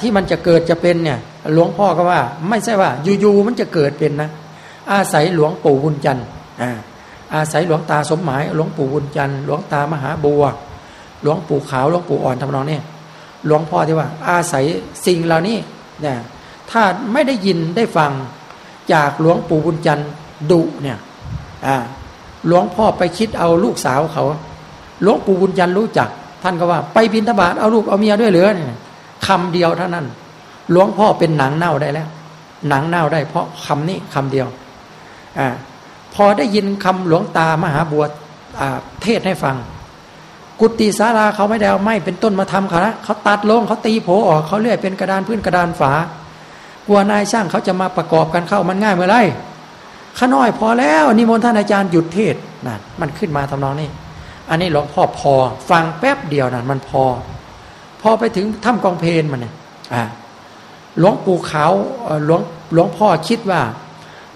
ที่มันจะเกิดจะเป็นเนี่ยหลวงพ่อก็ว่า ไม่ใช่ว่าอยู่ๆมันจะเกิดเป็นนะ อาศัยหลวงปู่บุญจันทร์อาศัยหลวงตาสมหมายหลวงปู่บุญจันทร์หลวงตามหาบัว หลวงปู่ขาวหลวงปู่อ่อนทำนองนี้หลวงพ่อที่ว่า อาศัยสิ่งเหล่านี้เนี่ยถ้าไม่ได้ยินได้ฟังจากหลวงปู่บุญจันทร์ดุเนี่ยหลวงพ่อไปคิดเอาลูกสาวเขา หลวงปู่บุญจันทร์รู้จัก ท่านก็ว่าไปบินทบาทเอาลูกเอาเมียด้วยเหรือเนี่ยคำเดียวเท่านั้น หลวงพ่อเป็นหนังเน่าได้แล้ว หนังเน่าได้เพราะคำนี้คำเดียวอ่าพอได้ยินคำหลวงตามหาบวชเทศให้ฟัง กุฏิศาลาเขาไม่ได้เอาไม้เป็นต้นมาทำเขานะเขาตัดลงเขาตีโผออกเขาเลื่อยเป็นกระดานพื้นกระดานฝากลัวนายช่างเขาจะมาประกอบกันเข้ามันง่ายเมื่อไรข้าน้อยพอแล้วนิมนต์ท่านอาจารย์หยุดเทศนั่นมันขึ้นมาทำนองนี้ อันนี้หลวงพ่อพอ ฟังแป๊บเดียวนั่นมันพอ พอไปถึงถ้ำกองเพนมันเนี่ยหลวงปู่ขาวหลวงหลวงพ่อคิดว่า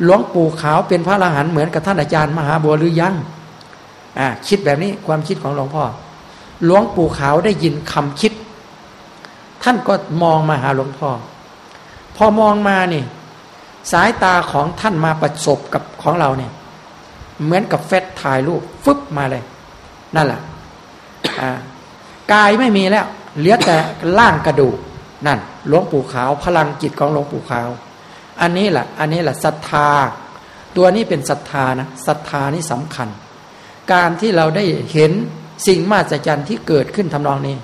หลวงปู่ขาวเป็นพระอรหันต์เหมือนกับท่านอาจารย์มหาบัวหรือยังอ่าคิดแบบนี้ความคิดของหลวงพ่อ หลวงปู่ขาวได้ยินคำคิด ท่านก็มองมาหาหลวงพ่อ พอมองมานี่สายตาของท่านมาประสบกับของเราเนี่ย เหมือนกับเฟซถ่ายรูปฟึบมาเลย นั่นแหละกายไม่มีแล้วเหลือแต่ร่างกระดูกนั่นหลวงปู่ขาว พลังจิตของหลวงปู่ขาว อันนี้แหละอันนี้แหละศรัทธา ตัวนี้เป็นศรัทธานะศรัทธานี่สำคัญ การที่เราได้เห็นสิ่งมหัศจรรย์ที่เกิดขึ้นทำนองนี้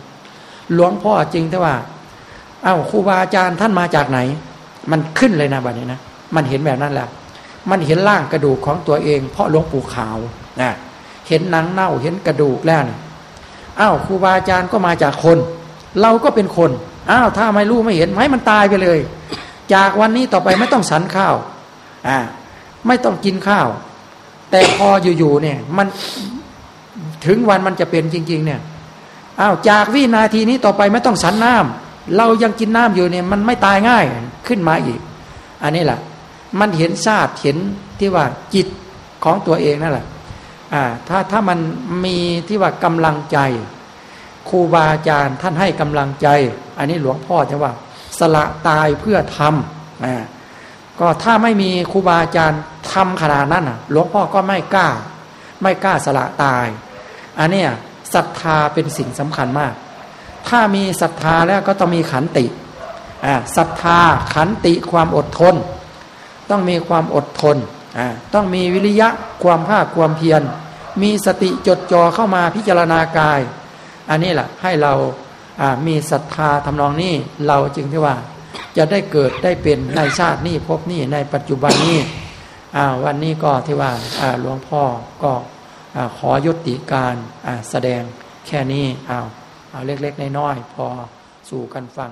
หลวงพ่อจริงแต่ว่า เอา้าครูบาอาจารย์ท่านมาจากไหน มันขึ้นเลยนะบัดนี้นะมันเห็นแบบนั้นแหละมันเห็นร่างกระดูกของตัวเอง เพราะหลวงปู่ขาวนะ เห็นหนังเน่าเห็นกระดูกแล้วนี่อ้าวครูบาอาจารย์ก็มาจากคน เราก็เป็นคนอ้าวถ้าไม่รู้ไม่เห็นให้มันตายไปเลย จากวันนี้ต่อไปไม่ต้องสันข้าวอ่าไม่ต้องกินข้าว แต่พออยู่ๆเนี่ยมันถึงวันมันจะเป็นจริง ๆ เนี่ยอ้าวจากวินาทีนี้ต่อไปไม่ต้องสันน้ำเรายังกินน้ำอยู่เนี่ยมันไม่ตายง่ายขึ้นมาอีก อันนี้แหละมันเห็นชาติเห็นที่ว่าจิตของตัวเองนั่นแหละ อ่าถ้าถ้ามันมีที่ว่ากำลังใจครูบาอาจารย์ท่านให้กำลังใจ อันนี้หลวงพ่อจะว่า สละตายเพื่อทำอ่าก็ถ้าไม่มีครูบาอาจารย์ทำขนาดนั้นอะหลวงพ่อก็ไม่กล้า ไม่กล้าสละตาย อันนี้ศรัทธาเป็นสิ่งสำคัญมาก ถ้ามีศรัทธาแล้วก็ต้องมีขันติอ่าศรัทธาขันติความอดทน ต้องมีความอดทน ต้องมีวิริยะความภาคความเพียร มีสติจดจ่อเข้ามาพิจารณากาย อันนี้แหละให้เรามีศรัทธาทำนองนี้เราจึงที่ว่าจะได้เกิดได้เป็นในชาตินี้พบนี้ในปัจจุบันนี้วันนี้ก็ที่ว่าหลวงพ่อก็ขอยุติการแสดงแค่นี้เอาเอาเล็กๆน้อยๆพอสู่กันฟัง